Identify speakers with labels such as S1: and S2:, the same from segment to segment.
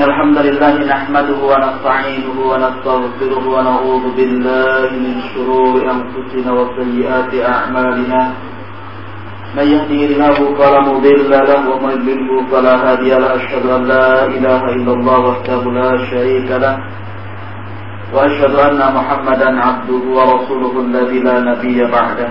S1: إن الحمد لله نحمده ونستعينه ونستغفره ونعوذ بالله من شرور أنفسنا وسيئات أعمالنا. من يهدي الله فلا مضل له ومن يضلل فلا هادي له. أشهد أن لا إله إلا الله وحده لا شريك له وأشهد أن محمدا عبده ورسوله الذي لا نبي بعده.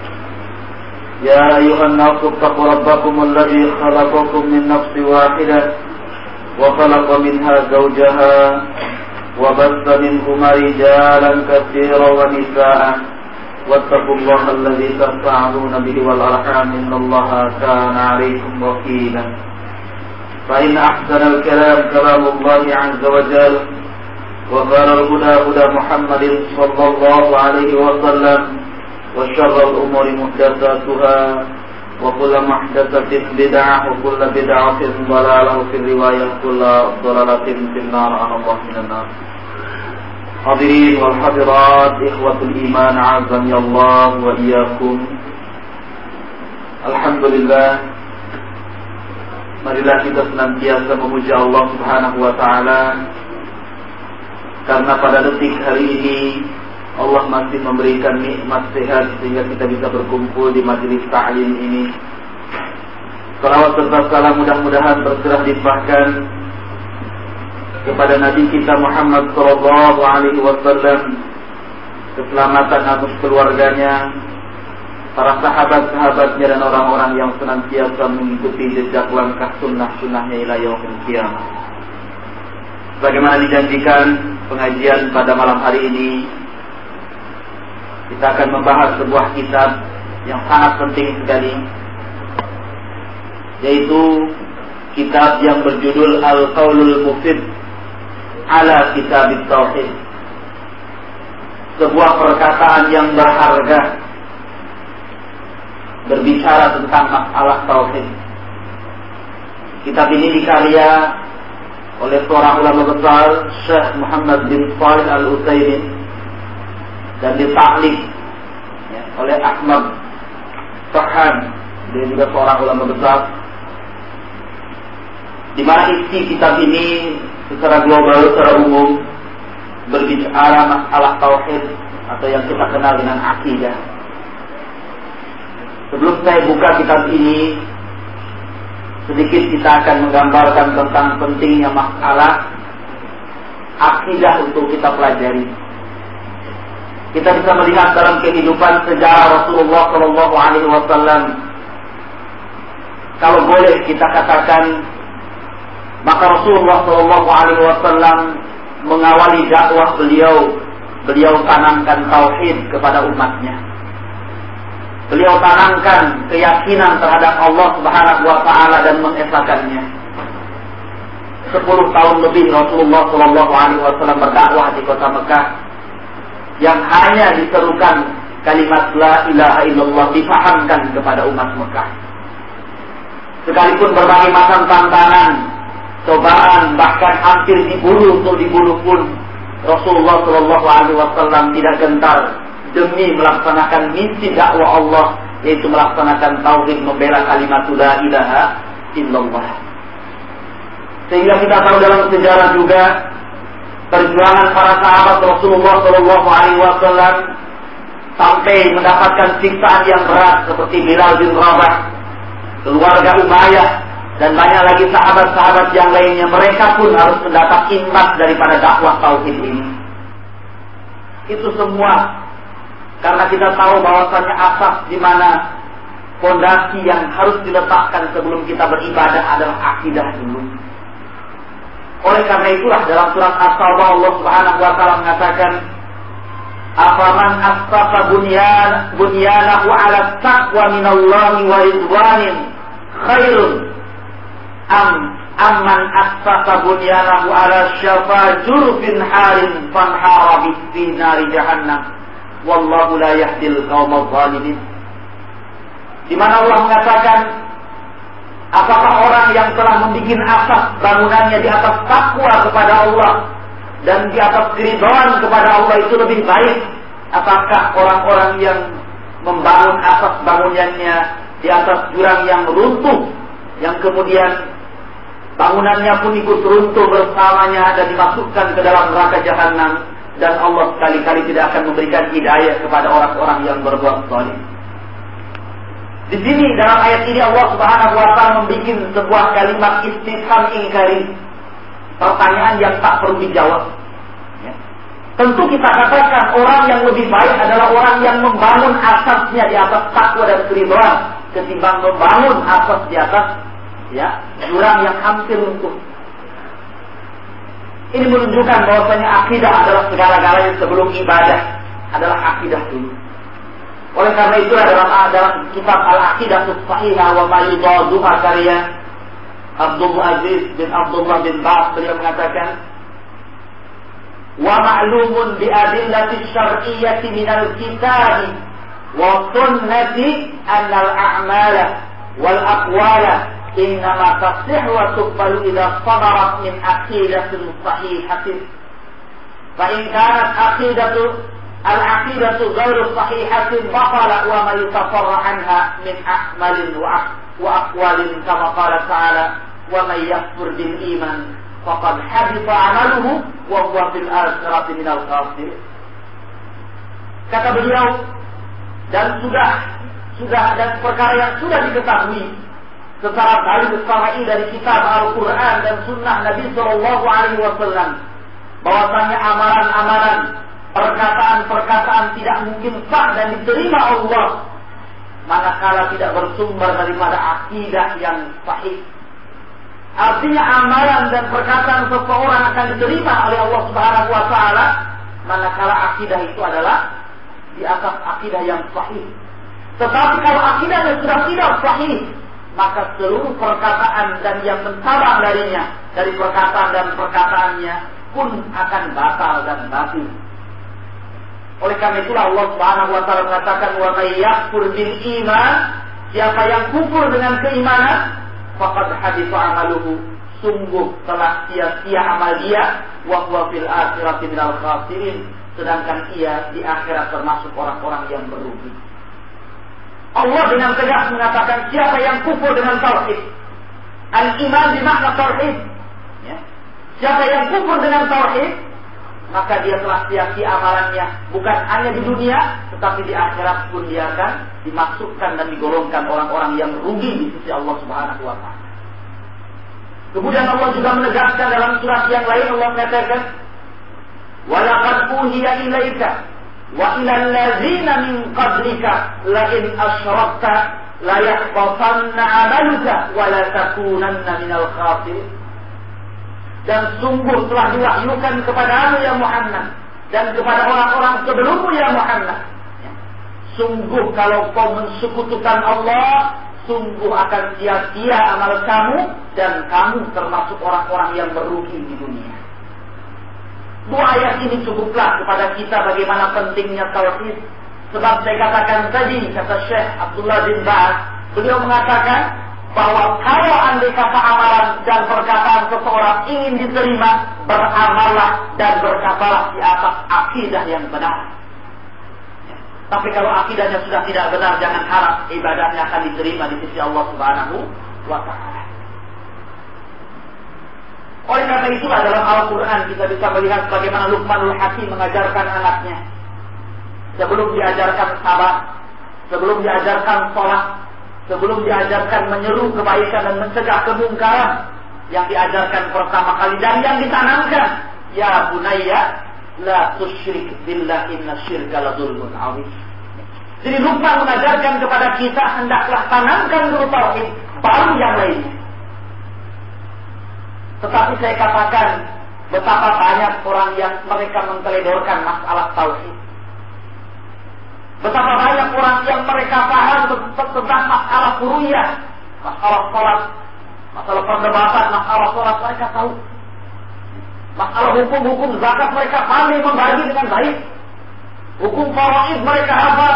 S1: يا أيها الناس اتقوا ربكم الذي خلقكم من نفس واحدة وخلق منها زوجها وبث منهما رجالا كثيرا ونساء. واتقوا الله الذي تساءلون به والأرحام إن الله كان عليكم وكيلا فإن أحسن الكلام كلام الله عز وجل وقال الهدى هدى محمد صلى الله عليه وسلم. وشر الأمور محدثاتها وكل محدثة بدعة وكل بدعة ضلالة وفي الرواية كل ضلالة في النار أنا الله من النار. حاضرين والحاضرات إخوة الإيمان عزني الله وإياكم. الحمد لله Marilah kita senantiasa memuji Allah Subhanahu wa taala. Karena pada detik hari ini Allah masih memberikan nikmat sehat sehingga kita bisa berkumpul di majelis ta'lim ini. Salawat serta salam mudah-mudahan tercurah limpahkan kepada Nabi kita Muhammad sallallahu alaihi wasallam keselamatan atas keluarganya, para sahabat-sahabatnya dan orang-orang yang senantiasa mengikuti jejak langkah sunnah-sunnahnya ila yaumil. Bagaimana dijanjikan pengajian pada malam hari ini kita akan membahas sebuah kitab yang sangat penting sekali yaitu kitab yang berjudul Al-Qaulul Mufid ala Kitab Tauhid. Sebuah perkataan yang berharga berbicara tentang masalah tauhid. Kitab ini dikarya oleh seorang ulama besar Syekh Muhammad bin Salih Al Utsaimin dan ditaklik ya, oleh Ahmad Fahan dia juga seorang ulama besar di mana isi kitab ini secara global secara umum berbicara masalah tauhid atau yang kita kenal dengan akidah. Sebelum saya buka kitab ini, sedikit kita akan menggambarkan tentang pentingnya masalah akidah untuk kita pelajari. Kita bisa melihat dalam kehidupan sejarah Rasulullah Shallallahu Alaihi Wasallam. Kalau boleh kita katakan, maka Rasulullah Shallallahu Alaihi Wasallam mengawali dakwah beliau, beliau tanamkan tauhid kepada umatnya. Beliau tanamkan keyakinan terhadap Allah Subhanahu wa taala dan mengesahkannya. Sepuluh tahun lebih Rasulullah Shallallahu alaihi wasallam berdakwah di kota Mekah yang hanya diserukan kalimat la ilaha illallah difahamkan kepada umat Mekah. Sekalipun berbagai macam tantangan, cobaan bahkan hampir dibunuh untuk dibunuh pun Rasulullah Shallallahu alaihi wasallam tidak gentar demi melaksanakan misi dakwah Allah yaitu melaksanakan tauhid membela kalimat la ilaha illallah. Sehingga kita tahu dalam sejarah juga perjuangan para sahabat Rasulullah Shallallahu Alaihi Wasallam sampai mendapatkan siksaan yang berat seperti Bilal bin Rabah, keluarga Umayyah dan banyak lagi sahabat-sahabat yang lainnya. Mereka pun harus mendapat imbas daripada dakwah tauhid ini. Itu semua karena kita tahu bahwasanya asas di mana fondasi yang harus diletakkan sebelum kita beribadah adalah akidah dulu. Oleh karena itulah dalam surat As-Saubah Allah Subhanahu wa taala mengatakan Afaman asfaqa bunyan bunyanahu ala taqwa minallahi wa ridwanin khairun. Am
S2: amman asfaka bunyanahu ala syafa jurfin harin fanhara fi nari jahannam. Wallahu la yahdil qaumal zalimin. Di mana Allah mengatakan apakah orang yang telah membuat asas bangunannya di atas takwa kepada Allah dan di atas keridhaan kepada Allah itu lebih baik apakah orang-orang yang membangun asas bangunannya di atas jurang yang runtuh yang kemudian bangunannya pun ikut runtuh bersamanya dan dimasukkan ke dalam neraka jahanam dan Allah sekali-kali tidak akan memberikan hidayah kepada orang-orang yang berbuat zalim. Di sini dalam ayat ini Allah Subhanahu wa taala membuat sebuah kalimat istifham ingkari. Pertanyaan yang tak perlu dijawab. Ya. Tentu kita katakan orang yang lebih baik adalah orang yang membangun asasnya di atas takwa dan keridhaan ketimbang membangun asas di atas ya jurang yang hampir runtuh. Ini menunjukkan bahwasanya akidah adalah segala-galanya sebelum ibadah adalah akidah dulu. Oleh karena itulah dalam dalam kitab Al-Aqidah Sahihah wa Ma'idhaduha karya abdul Aziz bin Abdullah bin Ba'ad beliau mengatakan wa ma'lumun bi adillati syar'iyyati min al-kitab wa sunnati an al-a'mala wal aqwala innama tasih wa tuqbalu idza sadarat min aqidatin sahihatin fa in kanat aqidatu العقيدة غير صحيحة بطل وما يتفرع عنها من أعمال وأقوال كما قال تعالى ومن يكفر بالإيمان فقد حبط عمله وهو في الآخرة من الخاسرين kata beliau dan sudah sudah dan perkara yang sudah diketahui secara dalil syar'i dari kitab Al-Quran dan Sunnah Nabi Shallallahu Alaihi Wasallam bahwasanya amalan-amalan perkataan-perkataan tidak mungkin sah dan diterima Allah manakala tidak bersumber daripada akidah yang sahih. Artinya amalan dan perkataan seseorang akan diterima oleh Allah Subhanahu wa taala manakala akidah itu adalah di atas akidah yang sahih. Tetapi kalau akidahnya sudah tidak sahih, maka seluruh perkataan dan yang mentabang darinya dari perkataan dan perkataannya pun akan batal dan batil. Oleh karena itulah Allah Subhanahu wa taala mengatakan wa may yakfur bil iman siapa yang kufur dengan keimanan faqad haditha amaluhu sungguh telah sia-sia amal dia wa huwa fil akhirati minal khasirin sedangkan ia di akhirat termasuk orang-orang yang merugi. Allah dengan tegas mengatakan siapa yang kufur dengan tauhid. Al-iman makna tauhid. Ya. Siapa yang kufur dengan tauhid, maka dia telah sia-sia amalannya. Bukan hanya di dunia, tetapi di akhirat pun dia akan dimasukkan dan digolongkan orang-orang yang rugi di sisi Allah Subhanahu wa taala. Kemudian Allah juga menegaskan dalam surat yang lain Allah mengatakan, "Walaqad uhiya ilaika wa ilal ladzina min qablika la in asyrakta la yahbatanna 'amaluka wa la takunanna minal khasirin dan sungguh telah diwahyukan kepadamu ya Muhammad. Dan kepada orang-orang sebelummu ya Muhammad. Sungguh kalau kau mensekutukan Allah sungguh akan sia-sia amal kamu dan kamu termasuk orang-orang yang merugi di dunia. Dua ayat ini cukuplah kepada kita bagaimana pentingnya tauhid. Sebab saya katakan tadi, kata Syekh Abdullah bin Ba'ad, beliau mengatakan bahwa kalau andai kata amalan dan perkataan seseorang ingin diterima, beramallah dan berkatalah di atas akidah yang benar. Tapi kalau akidahnya sudah tidak benar, jangan harap ibadahnya akan diterima di sisi Allah Subhanahu wa taala. Oleh karena itulah dalam Al-Quran kita bisa melihat bagaimana Luqmanul Hakim mengajarkan anaknya. Sebelum diajarkan sabar, sebelum diajarkan sholat, sebelum diajarkan menyeru kebaikan dan mencegah kemungkaran, yang diajarkan pertama kali dan yang ditanamkan, ya bunayya, la tusyrik billah inna syirka la zulmun awis. Jadi Luqman mengajarkan kepada kita hendaklah tanamkan dulu tauhid, baru yang lainnya. Tetapi saya katakan betapa banyak orang yang mereka menteledorkan masalah tauhid. Betapa banyak orang yang mereka paham tentang masalah kuruyah, masalah sholat, Masalah perdebatan, masalah sholat mereka tahu. Masalah hukum-hukum zakat mereka pandai membagi dengan baik. Hukum faraid mereka hafal.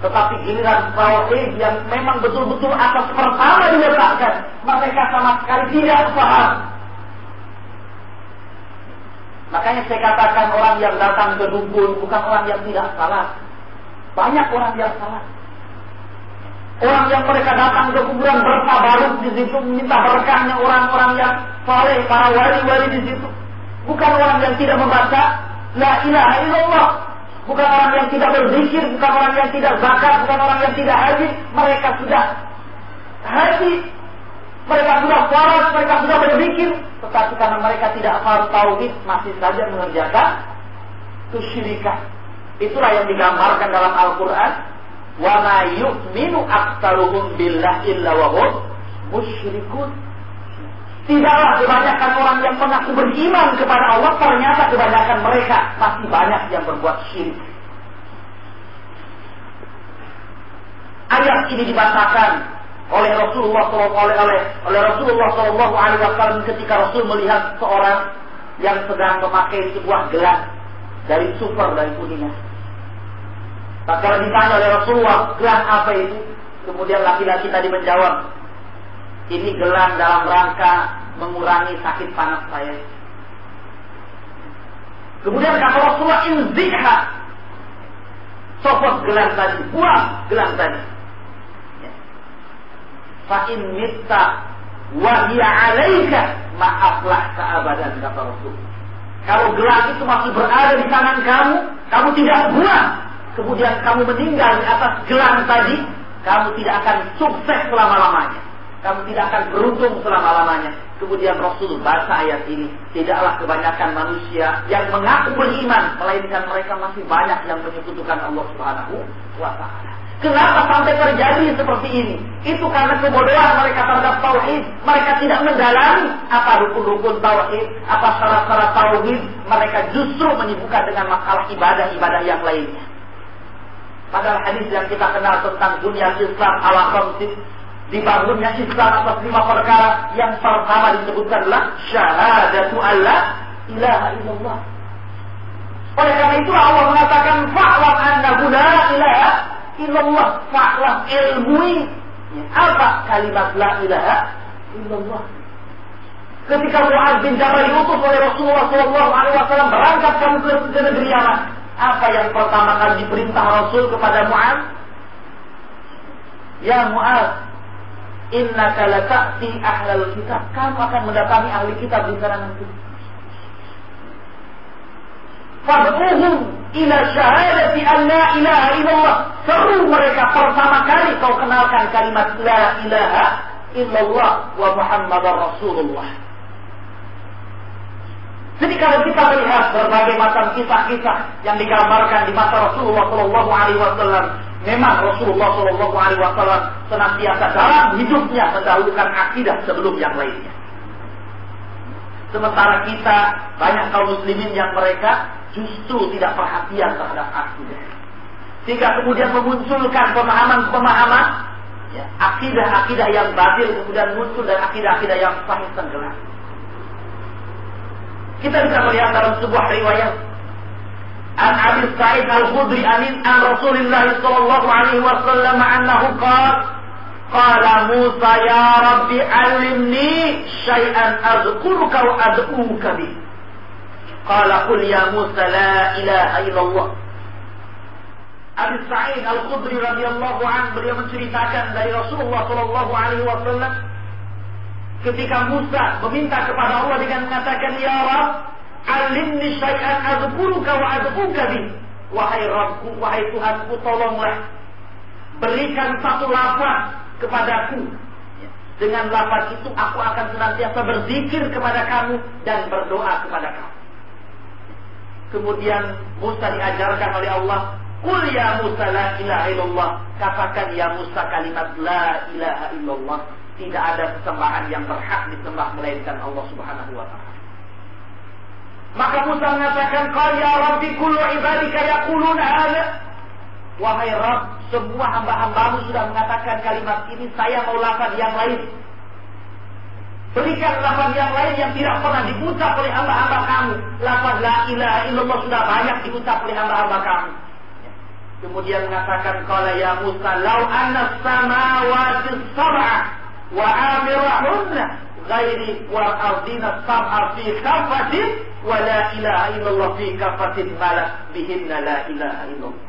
S2: Tetapi giliran tauhid yang memang betul-betul atas pertama diletakkan, mereka sama sekali tidak paham. Makanya saya katakan orang yang datang ke dukun bukan orang yang tidak salah. Banyak orang yang salah. Orang yang mereka datang ke kuburan bertabaruk di situ minta berkahnya orang-orang yang soleh, para wali-wali di situ. Bukan orang yang tidak membaca La ilaha illallah. Bukan orang yang tidak berzikir, bukan orang yang tidak zakat, bukan orang yang tidak haji. Mereka sudah haji. Mereka sudah sholat, mereka sudah berzikir. Tetapi karena mereka tidak hafal tauhid, masih saja mengerjakan kesyirikan. Itulah yang digambarkan dalam Al-Quran wa ma yu'minu aktsaruhum billah illa wa musyrikun. Tidaklah kebanyakan orang yang mengaku beriman kepada Allah, ternyata kebanyakan mereka masih banyak yang berbuat syirik. Ayat ini dibacakan oleh Rasulullah oleh oleh oleh Rasulullah Alaihi Wasallam ketika Rasul melihat seorang yang sedang memakai sebuah gelas dari super dari kuningan. Tatkala ditanya oleh Rasulullah, gelang apa itu? Kemudian laki-laki tadi menjawab, ini gelang dalam rangka mengurangi sakit panas saya. Kemudian kata Rasulullah, inzikha. Sopot gelang tadi, buang gelang tadi. Ya. Fa'in mitta wahia alaika maaflah keabadan kata Rasul. Kalau gelang itu masih berada di tangan kamu, kamu tidak buang, kemudian kamu meninggal di atas gelang tadi, kamu tidak akan sukses selama-lamanya. Kamu tidak akan beruntung selama-lamanya. Kemudian Rasul baca ayat ini. Tidaklah kebanyakan manusia yang mengaku beriman. Melainkan mereka masih banyak yang menyekutukan Allah Subhanahu wa ta'ala. Kenapa sampai terjadi seperti ini? Itu karena kebodohan mereka terhadap tauhid. Mereka tidak mendalami apa rukun-rukun tauhid, apa syarat-syarat tauhid. Mereka justru menyibukkan dengan masalah ibadah-ibadah yang lainnya. Padahal hadis yang kita kenal tentang dunia Islam ala khamsin dibangunnya Islam atas lima perkara yang pertama disebutkan adalah syahadatu Allah ilaha illallah. Oleh karena itu Allah mengatakan fa'lam annahu la ilaha illallah fa'lam ilmui apa kalimat la ilaha illallah. Ketika Mu'ad bin Jabal diutus oleh Rasulullah SAW berangkat ke negeri Yaman, apa yang pertama kali diperintah Rasul kepada Mu'ad? Ya Mu'ad, Inna lata'ti ahlal kitab. Kamu akan mendatangi ahli kitab di sana nanti. Fad'uhum ila syahadati an la ilaha illallah. Seru mereka pertama kali kau kenalkan kalimat la ilaha illallah wa Muhammadar Rasulullah. Jadi kalau kita melihat berbagai macam kisah-kisah yang digambarkan di masa Rasulullah Shallallahu Alaihi Wasallam, memang Rasulullah Shallallahu Alaihi Wasallam senantiasa dalam hidupnya mendahulukan akidah sebelum yang lainnya. Sementara kita banyak kaum muslimin yang mereka justru tidak perhatian terhadap akidah. Sehingga kemudian memunculkan pemahaman-pemahaman ya, akidah-akidah yang batil kemudian muncul dan akidah-akidah yang sahih tenggelam. Kita bisa melihat dalam sebuah riwayat. An Abi Sa'id Al-Khudri anin an Rasulullah sallallahu alaihi wasallam annahu qala qala Musa ya Rabbi alimni syai'an azkuruka wa ad'uka bi. Qala qul ya Musa la ilaha illallah. Abi Sa'id Al-Khudri radhiyallahu anhu beliau menceritakan dari Rasulullah sallallahu alaihi wasallam ketika Musa meminta kepada Allah dengan mengatakan ya Rabb alimni syai'an azkuruka wa ad'uka bi. Wahai Rabbku wahai Tuhanku tolonglah berikan satu lafaz kepadaku. Dengan lafaz itu aku akan senantiasa berzikir kepada kamu dan berdoa kepada kamu. Kemudian Musa diajarkan oleh Allah Qul ya Musa la ilaha illallah. Katakan ya Musa kalimat la ilaha illallah tidak ada kesembahan yang berhak disembah melainkan Allah Subhanahu wa taala. Maka Musa mengatakan, "Qal ya Rabbi kullu ibadika yaquluna hadza." Wahai Rabb, semua hamba-hambamu sudah mengatakan kalimat ini, saya mau lafaz yang lain. Berikan lafaz yang lain yang tidak pernah diucap oleh hamba-hamba kamu. Lafaz la ilaha illallah sudah banyak diucap oleh hamba-hamba kamu. Kemudian mengatakan qala ya Musa lau anna samawati sab'a ghairi wa ardina sab'a fi kafatin wa la ilaha illallah fi kafatin malak bihinna la ilaha illallah.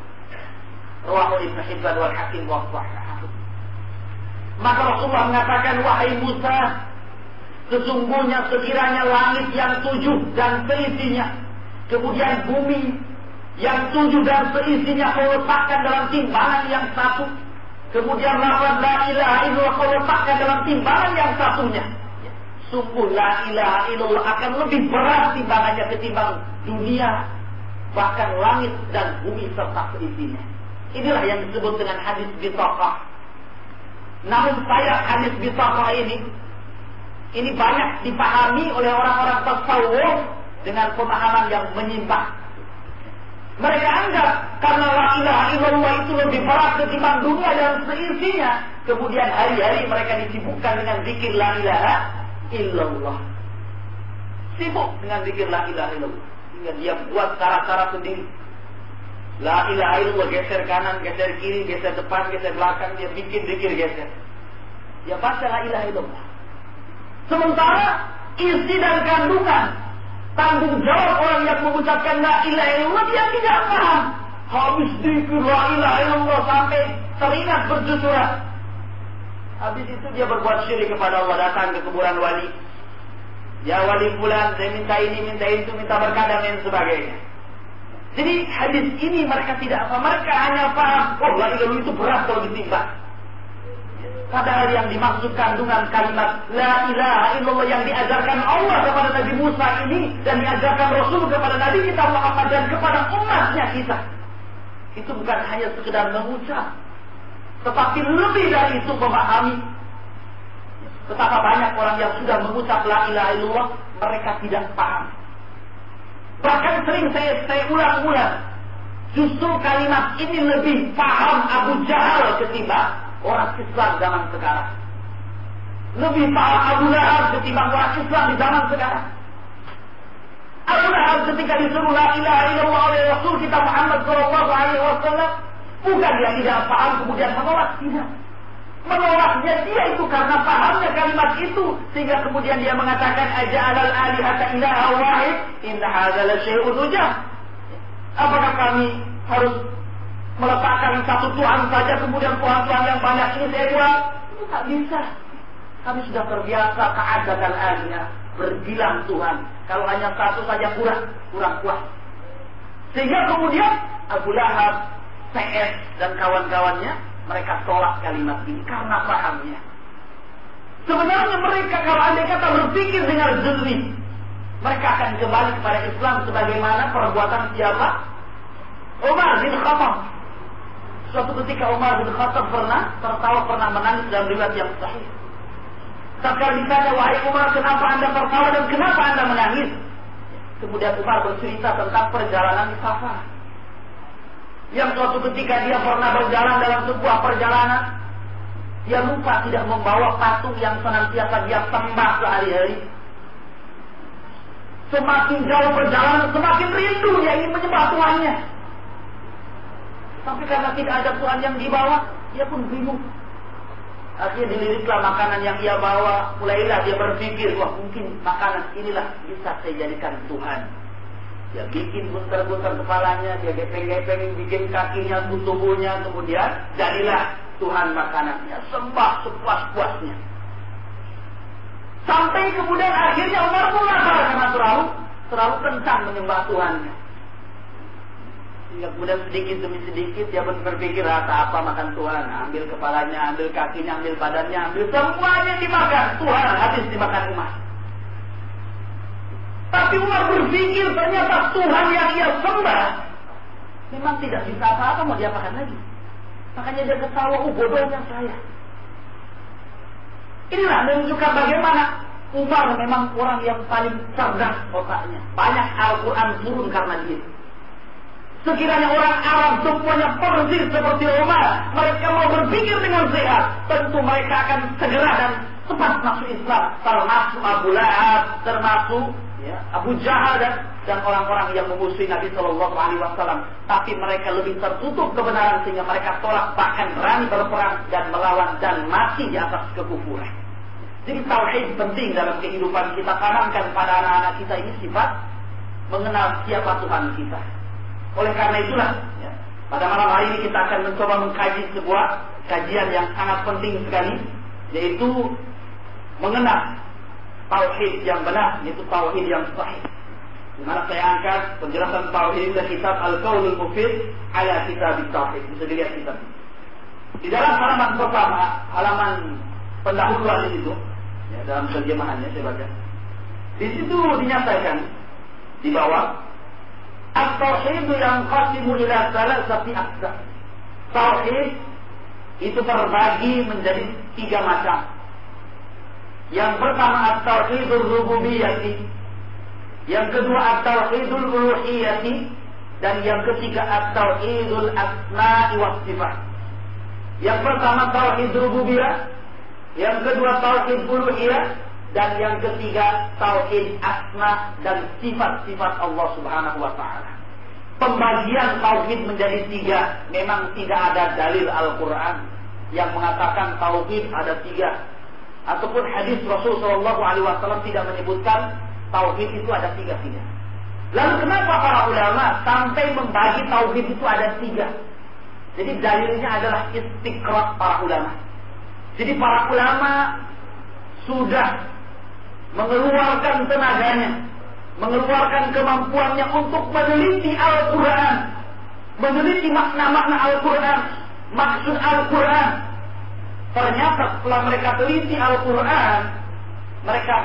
S2: Rawahu Ibn Hibban wal Hakim wa Maka Rasulullah mengatakan wahai Musa Sesungguhnya sekiranya langit yang tujuh dan seisinya, kemudian bumi yang tujuh dan seisinya kau letakkan dalam timbangan yang satu, kemudian lafaz la ilaha illallah kau letakkan dalam timbangan yang satunya. Sungguh la ilaha illallah akan lebih berat timbangannya ketimbang dunia, bahkan langit dan bumi serta seisinya. Inilah yang disebut dengan hadis bitaqah. Namun saya hadis bitaqah ini ini banyak dipahami oleh orang-orang tasawuf dengan pemahaman yang menyimpang. Mereka anggap karena la ilaha illallah itu lebih berat ketimbang dunia dan seisinya. Kemudian hari-hari mereka disibukkan dengan zikir la ilaha illallah. Sibuk dengan zikir la ilaha illallah. Hingga dia buat cara-cara sendiri. La ilaha illallah geser kanan, geser kiri, geser depan, geser belakang. Dia bikin zikir geser. Dia baca la ilaha illallah. Sementara isi dan kandungan tanggung jawab orang yang mengucapkan la ilaha illallah dia tidak paham. Habis dikir la ilaha illallah sampai teringat berjusuran. Habis itu dia berbuat syirik kepada Allah datang ke kuburan wali. Ya wali bulan, saya minta ini, minta itu, minta berkah dan lain sebagainya. Jadi hadis ini mereka tidak apa, mereka hanya paham, oh la ilaha itu berat kalau ditimbang. Padahal yang dimaksud kandungan kalimat La ilaha illallah yang diajarkan Allah kepada Nabi Musa ini Dan diajarkan Rasul kepada Nabi kita Muhammad dan kepada umatnya kita. Itu bukan hanya sekedar mengucap Tetapi lebih dari itu memahami. Betapa banyak orang yang sudah mengucap La ilaha illallah Mereka tidak paham. Bahkan sering saya, saya ulang-ulang Justru kalimat ini lebih paham Abu Jahal ketimbang orang Islam zaman sekarang. Lebih paham Abu Lahab ketimbang orang Islam di zaman sekarang. Abu Lahab ketika disuruh la ilaha illallah oleh Rasul kita Muhammad Shallallahu Alaihi Wasallam bukan dia tidak paham kemudian menolak tidak. Menolaknya dia itu karena pahamnya kalimat itu sehingga kemudian dia mengatakan aja alal alihata ilaha wahid inna hadza la syai'un Apakah kami harus meletakkan satu Tuhan saja kemudian Tuhan-Tuhan yang banyak ini saya buat. Itu tak bisa. Kami sudah terbiasa keadaan alihnya berbilang Tuhan. Kalau hanya satu saja kurang kurang kuat. Sehingga kemudian Abu Lahab CS dan kawan-kawannya mereka tolak kalimat ini karena pahamnya. Sebenarnya mereka kalau anda kata berpikir dengan jernih mereka akan kembali kepada Islam sebagaimana perbuatan siapa? Umar bin Khattab Suatu ketika Umar bin Khattab pernah tertawa, pernah menangis dalam riwayat yang sahih. Tatkala ditanya, wahai Umar, kenapa anda tertawa dan kenapa anda menangis? Kemudian Umar bercerita tentang perjalanan di Safar. Yang suatu ketika dia pernah berjalan dalam sebuah perjalanan, dia lupa tidak membawa patung yang senantiasa dia sembah sehari-hari. Semakin jauh perjalanan, semakin rindu dia ingin menyembah Tuhannya. Tapi karena tidak ada Tuhan yang dibawa, dia pun bingung. Akhirnya diliriklah makanan yang ia bawa. Mulailah dia berpikir, wah mungkin makanan inilah bisa saya jadikan Tuhan. Dia bikin bunter-bunter kepalanya, dia gepeng-gepeng, bikin kakinya, tubuhnya, kemudian jadilah Tuhan makanannya. Sembah sepuas-puasnya. Sampai kemudian akhirnya Umar pun karena terlalu terlalu kencang menyembah Tuhannya. Sehingga kemudian sedikit demi sedikit dia berpikir rasa apa makan Tuhan. Ambil kepalanya, ambil kakinya, ambil badannya, ambil semuanya dimakan. Tuhan habis dimakan umat. Tapi Umar berpikir ternyata Tuhan yang ia sembah memang tidak bisa apa-apa mau diapakan lagi. Makanya dia ketawa, oh bodohnya saya. Inilah menunjukkan bagaimana Umar memang orang yang paling cerdas otaknya. Banyak Al-Quran turun karena dia. Sekiranya orang Arab semuanya persis seperti Umar, mereka mau berpikir dengan sehat, tentu mereka akan segera dan cepat masuk Islam, termasuk Abu Lahab, termasuk ya, Abu Jahal dan dan orang-orang yang memusuhi Nabi Shallallahu Alaihi Wasallam. Tapi mereka lebih tertutup kebenaran sehingga mereka tolak bahkan berani berperang dan melawan dan mati di atas kekufuran. Jadi tauhid penting dalam kehidupan kita tanamkan pada anak-anak kita ini sifat mengenal siapa Tuhan kita. Oleh karena itulah, ya, pada malam hari ini kita akan mencoba mengkaji sebuah kajian yang sangat penting sekali, yaitu mengenal tauhid yang benar, yaitu tauhid yang sahih. Di mana saya angkat penjelasan tauhid dari kitab Al-Qaulul Mufid ala kitab tauhid. Bisa dilihat kitab Di dalam halaman pertama, halaman pendahuluan itu, ya, dalam terjemahannya saya baca. Di situ dinyatakan di bawah At-tauhid yang qasimu ila salasati aqsam. Tauhid itu terbagi menjadi tiga macam. Yang pertama at-tauhidul rububiyyati. Yang kedua at-tauhidul uluhiyyati dan yang ketiga at-tauhidul asma'i was sifat. Yang pertama tauhid rububiyah, yang kedua tauhid uluhiyah dan yang ketiga tauhid asma dan sifat-sifat Allah Subhanahu wa taala. Pembagian tauhid menjadi tiga memang tidak ada dalil Al-Qur'an yang mengatakan tauhid ada tiga ataupun hadis Rasul Shallallahu Alaihi Wasallam tidak menyebutkan tauhid itu ada tiga tiga. Lalu kenapa para ulama sampai membagi tauhid itu ada tiga? Jadi dalilnya adalah istiqrat para ulama. Jadi para ulama sudah mengeluarkan tenaganya, mengeluarkan kemampuannya untuk meneliti Al-Quran, meneliti makna-makna Al-Quran, maksud Al-Quran, Ternyata setelah mereka teliti Al-Quran, mereka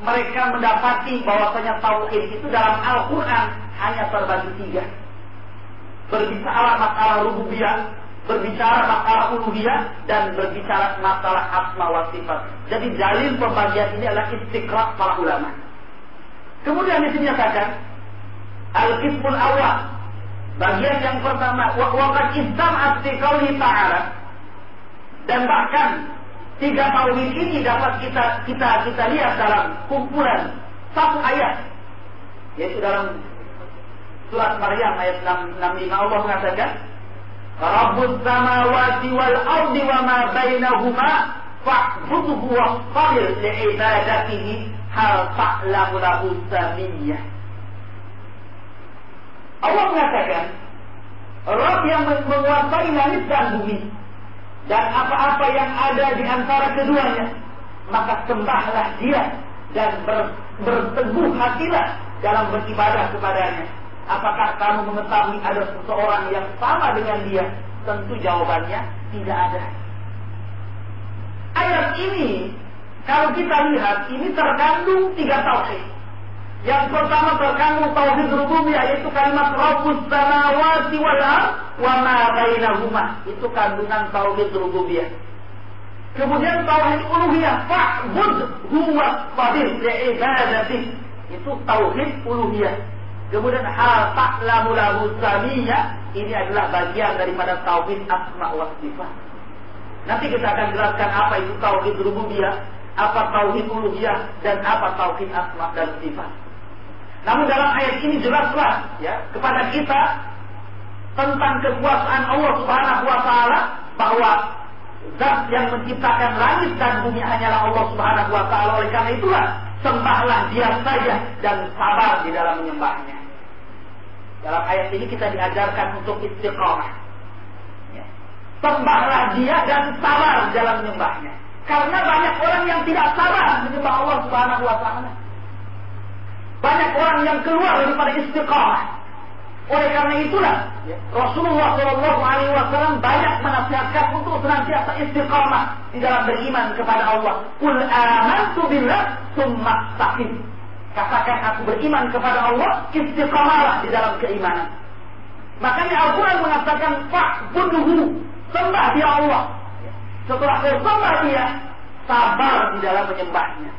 S2: mereka mendapati bahwasanya tauhid itu dalam Al-Quran hanya terbagi tiga. Berbicara masalah rububiyah, berbicara masalah uluhiyah, dan berbicara masalah asma wa sifat. Jadi dalil pembagian ini adalah istiqrat para ulama. Kemudian di sini katakan Al-Qismul Awal Bagian yang pertama Waqad Islam Atiqauhi Ta'ala dan bahkan tiga tauhid ini dapat kita kita kita lihat dalam kumpulan satu ayat yaitu dalam surat Maryam ayat 65 Allah mengatakan Rabbus samawati wal ardi wa ma bainahuma fa'budhu wa qabir li'ibadatihi hal ta'lamu lahu samiyah Allah mengatakan Rabb yang menguasai langit dan bumi dan apa-apa yang ada di antara keduanya, maka sembahlah dia dan ber, berteguh hatilah dalam beribadah kepadanya. Apakah kamu mengetahui ada seseorang yang sama dengan dia? Tentu jawabannya tidak ada. Ayat ini, kalau kita lihat, ini terkandung tiga tauhid. Yang pertama terkandung tauhid rububiyah yaitu kalimat Rabbus samawati wal wa ma bainahuma. Itu kandungan tauhid rububiyah. Kemudian tauhid uluhiyah fa'bud huwa qadir li'ibadati. Itu tauhid uluhiyah. Kemudian hal ta'lamu lahu samiyya ini adalah bagian daripada tauhid asma wa sifat. Nanti kita akan jelaskan apa itu tauhid rububiyah, apa tauhid uluhiyah dan apa tauhid asma dan sifat. Namun dalam ayat ini jelaslah ya kepada kita tentang kekuasaan Allah Subhanahu wa taala bahwa zat yang menciptakan langit dan bumi hanyalah Allah Subhanahu wa taala. Oleh karena itulah sembahlah Dia saja dan sabar di dalam menyembahnya. Dalam ayat ini kita diajarkan untuk istiqomah. Ya. Sembahlah Dia dan sabar dalam menyembahnya. Karena banyak orang yang tidak sabar menyembah Allah Subhanahu wa taala. Banyak orang yang keluar daripada istiqamah. Oleh karena itulah Rasulullah Shallallahu Alaihi Wasallam banyak menasihatkan untuk senantiasa istiqamah di dalam beriman kepada Allah. Kul amantu billah. Katakan aku beriman kepada Allah, istiqamalah di dalam keimanan. Makanya Al-Quran mengatakan bunuhu sembah dia Allah. Setelah kau sembah dia, sabar di dalam menyembahnya.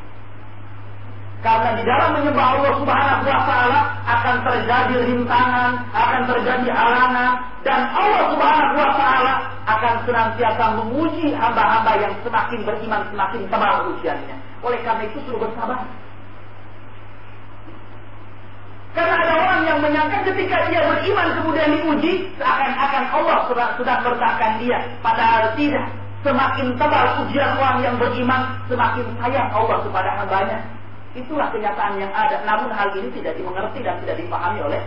S2: Karena di dalam menyembah Allah Subhanahu wa taala akan terjadi rintangan, akan terjadi halangan dan Allah Subhanahu wa taala akan senantiasa menguji hamba-hamba yang semakin beriman semakin tebal usianya. Oleh karena itu suruh bersabar. Karena ada orang yang menyangka ketika dia beriman kemudian diuji, seakan-akan Allah sudah, sudah dia. Padahal tidak. Semakin tebal ujian orang yang beriman, semakin sayang Allah kepada hambanya. Itulah kenyataan yang ada. Namun hal ini tidak dimengerti dan tidak dipahami oleh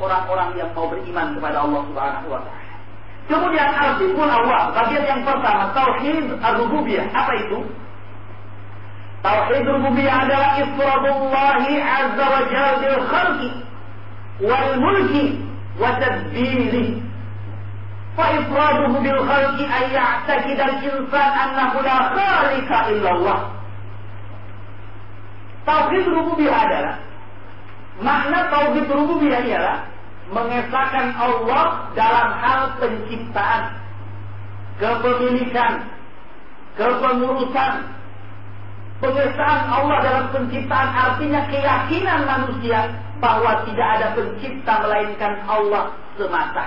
S2: orang-orang yang mau beriman kepada Allah Subhanahu wa taala. Kemudian artiful awal, bagian yang pertama tauhid ar-rububiyah. Apa itu? Tauhid rububiyah adalah ifradullah azza wa jalla bil khalqi wal mulki wa tadbiri. Fa ifraduhu bil khalqi ay ya'taqid al insan annahu la khaliqa illa Allah. Tauhid rububiyah adalah makna tauhid rububiyah ialah mengesahkan Allah dalam hal penciptaan, kepemilikan, kepengurusan, Pengesahan Allah dalam penciptaan artinya keyakinan manusia bahwa tidak ada pencipta melainkan Allah semata.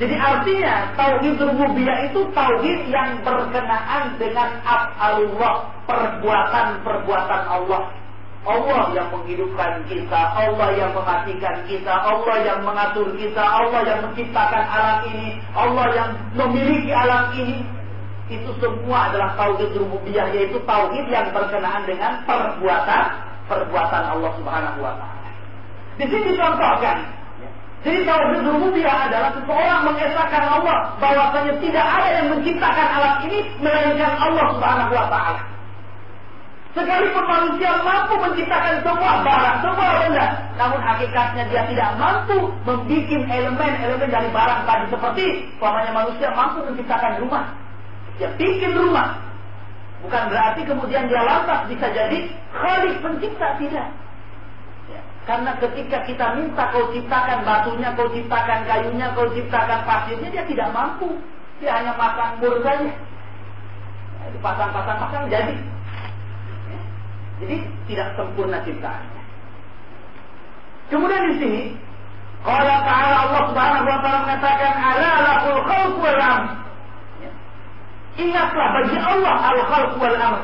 S2: Jadi artinya tauhid rububiyah itu tauhid yang berkenaan dengan af'alullah, perbuatan-perbuatan Allah. Allah yang menghidupkan kita, Allah yang mematikan kita, Allah yang mengatur kita, Allah yang menciptakan alam ini, Allah yang memiliki alam ini itu semua adalah tauhid rububiyah yaitu tauhid yang berkenaan dengan perbuatan perbuatan Allah Subhanahu wa taala. Di sini dicontohkan jadi tauhid rububiyah adalah seseorang mengesahkan Allah bahwasanya tidak ada yang menciptakan alam ini melainkan Allah Subhanahu wa taala. Sekalipun manusia mampu menciptakan semua barang, semua benda, namun hakikatnya dia tidak mampu membuat elemen-elemen dari barang tadi seperti umpamanya manusia mampu menciptakan rumah, dia bikin rumah. Bukan berarti kemudian dia lantas bisa jadi khalik pencipta tidak. Ya. Karena ketika kita minta kau ciptakan batunya, kau ciptakan kayunya, kau ciptakan pasirnya, dia tidak mampu. Dia hanya pasang mur saja. Ya, dipasang-pasang-pasang jadi. Ya. Jadi tidak sempurna ciptaannya. Kemudian di sini, kalau Ta'ala Allah Subhanahu wa taala mengatakan ala lakul khalq wal Ingatlah bagi Allah al-khalq wal amr.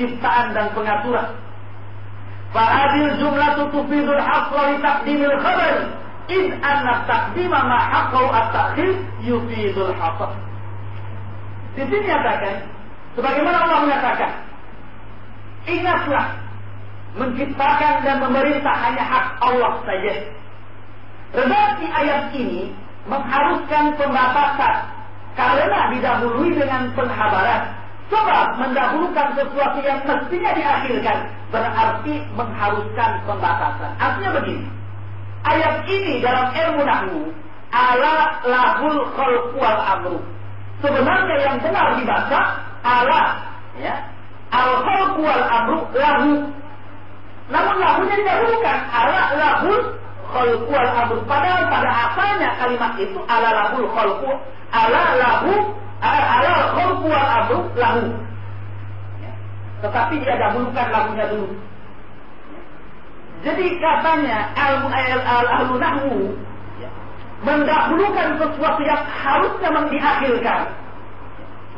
S2: Ciptaan dan pengaturan. Fahadil jumlah tutufidul haqqa li taqdimil khabar. In anna taqdima ma haqqau at-takhir yufidul haqqa. Di sini nyatakan, sebagaimana Allah mengatakan, ingatlah menciptakan dan memerintah hanya hak Allah saja. Redaksi ayat ini mengharuskan pembatasan karena didahului dengan penghabaran. Sebab mendahulukan sesuatu yang mestinya diakhirkan. Berarti mengharuskan pembatasan. Artinya begini. Ayat ini dalam ilmu nahwu ala lahul khalqu wal amru. Sebenarnya yang benar dibaca ala ya. Al khalqu wal amru lahu. Namun lahunya didahulukan ala lahul khalqu wal amru. Padahal pada asalnya kalimat itu ala lahul khalqu ala lahu ala khulqu wal amru lahu. Ya. Tetapi dia dahulukan lagunya dulu. Jadi katanya al al ahlu nahwu ya, mendahulukan sesuatu yang harusnya diakhirkan.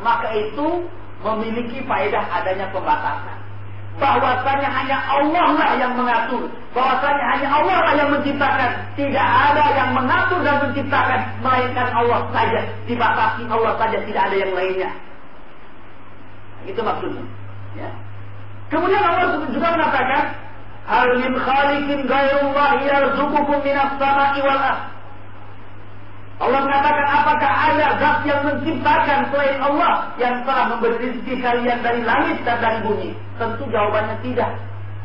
S2: Maka itu memiliki faedah adanya pembatasan bahwasanya hanya Allah lah yang mengatur, bahwasanya hanya Allah lah yang menciptakan, tidak ada yang mengatur dan menciptakan melainkan Allah saja, dibatasi Allah saja, tidak ada yang lainnya. Itu maksudnya. Ya. Kemudian Allah juga mengatakan, Hal min khaliqin ghairullah yarzuqukum minas sama'i wal ardh. Allah mengatakan apakah ada zat yang menciptakan selain Allah yang telah memberi rezeki kalian dari langit dan dari bumi? Tentu jawabannya tidak.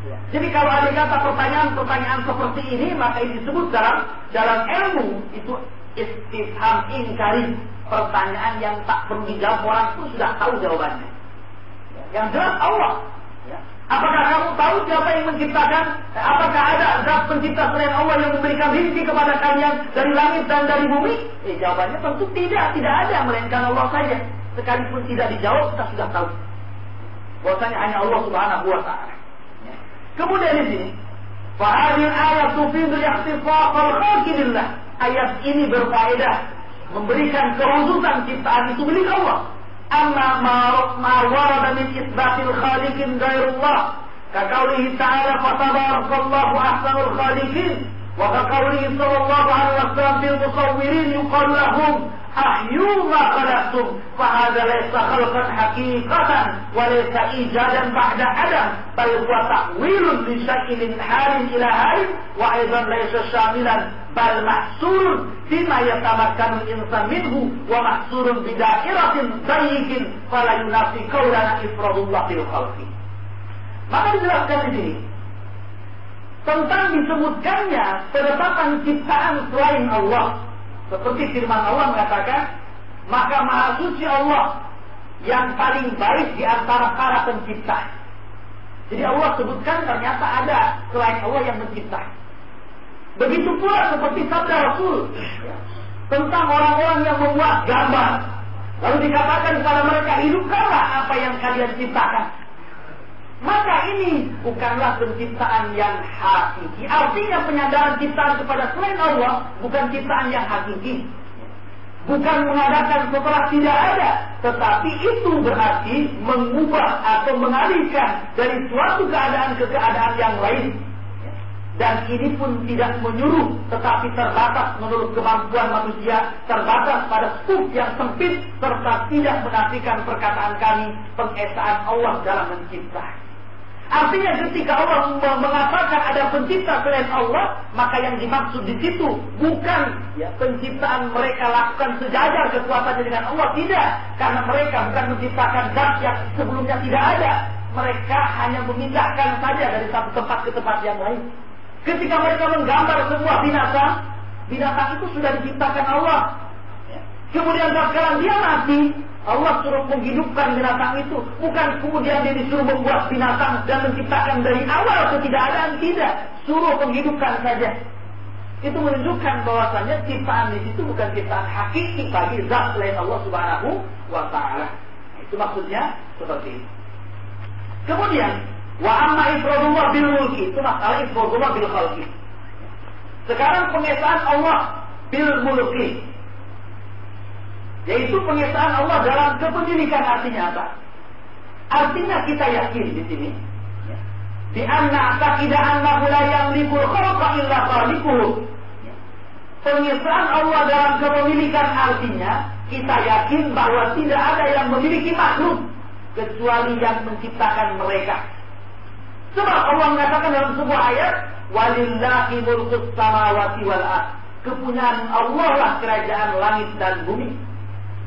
S2: Ya. Jadi kalau ada kata pertanyaan-pertanyaan seperti ini maka ini disebut dalam dalam ilmu itu istifham ingkari pertanyaan yang tak perlu dijawab orang pun sudah tahu jawabannya. Ya. Yang jelas Allah Apakah kamu tahu siapa yang menciptakan? Apakah ada zat pencipta selain Allah yang memberikan rezeki kepada kalian dari langit dan dari bumi? Eh, jawabannya tentu tidak, tidak ada melainkan Allah saja. Sekalipun tidak dijawab, kita sudah tahu. Bahwasanya hanya Allah Subhanahu wa taala. Ya. Kemudian di sini, fahadil ayat tufidul ikhtifaq al Ayat ini berfaedah memberikan kehususan ciptaan itu milik Allah. Amma ma warada min isbatil khaliqin ghairullah. Kaqaulihi ta'ala fatabarakallahu ahsanul khaliqin. Wa kaqaulihi sallallahu alaihi wasallam fil musawwirin yuqalu lahum ahyu ma khalaqtum laysa khalqan haqiqatan wa laysa ijadan ba'da adam. Bal huwa ta'wilun li shay'in min halin ila halin wa aidan laysa shamilan bal mahsurun fima yatamakkanu insan minhu wa mahsurun bi dairatin dayyikin fala yunafi qawlana ifradullah fil khalqi. Maka dijelaskan di sini tentang disebutkannya penetapan ciptaan selain Allah seperti firman Allah mengatakan, maka maha suci Allah yang paling baik di antara para pencipta. Jadi Allah sebutkan ternyata ada selain Allah yang mencipta. Begitu pula seperti sabda Rasul tentang orang-orang yang membuat gambar. Lalu dikatakan kepada mereka, hidupkanlah apa yang kalian ciptakan. Maka ini bukanlah penciptaan yang hakiki. Artinya penyadaran ciptaan kepada selain Allah bukan ciptaan yang hakiki. Bukan mengadakan setelah tidak ada. Tetapi itu berarti mengubah atau mengalihkan dari suatu keadaan ke keadaan yang lain. Dan ini pun tidak menyuruh, tetapi terbatas menurut kemampuan manusia, terbatas pada skup yang sempit, serta tidak menafikan perkataan kami, pengesaan Allah dalam mencipta. Artinya ketika Allah mengatakan ada pencipta selain Allah, maka yang dimaksud di situ bukan ya, penciptaan mereka lakukan sejajar kekuatannya dengan Allah, tidak. Karena mereka bukan menciptakan zat yang sebelumnya tidak ada. Mereka hanya memindahkan saja dari satu tempat ke tempat yang lain. Ketika mereka menggambar sebuah binatang, binatang itu sudah diciptakan Allah. Ya. Kemudian sekarang dia mati, Allah suruh menghidupkan binatang itu. Bukan kemudian dia disuruh membuat binatang dan menciptakan dari awal ketidakadaan. Tidak. Suruh menghidupkan saja. Itu menunjukkan bahwasannya ciptaan di situ bukan ciptaan hakiki bagi zat selain Allah Subhanahu wa taala. Itu maksudnya seperti itu. Kemudian wa amma ifradullah bil mulki itu masalah ifradullah bil khalqi. Sekarang pengesaan Allah bil mulki yaitu pengesaan Allah dalam kepemilikan artinya apa? Artinya kita yakin di sini. Di anna taqidah annahu la yamlikul khalqa illa khaliquhu. Pengesaan Allah dalam kepemilikan artinya kita yakin bahwa tidak ada yang memiliki makhluk kecuali yang menciptakan mereka. Sebab Allah mengatakan dalam sebuah ayat, "Walillahi mulkus samawati wal ard." Kepunyaan Allah lah kerajaan langit dan bumi.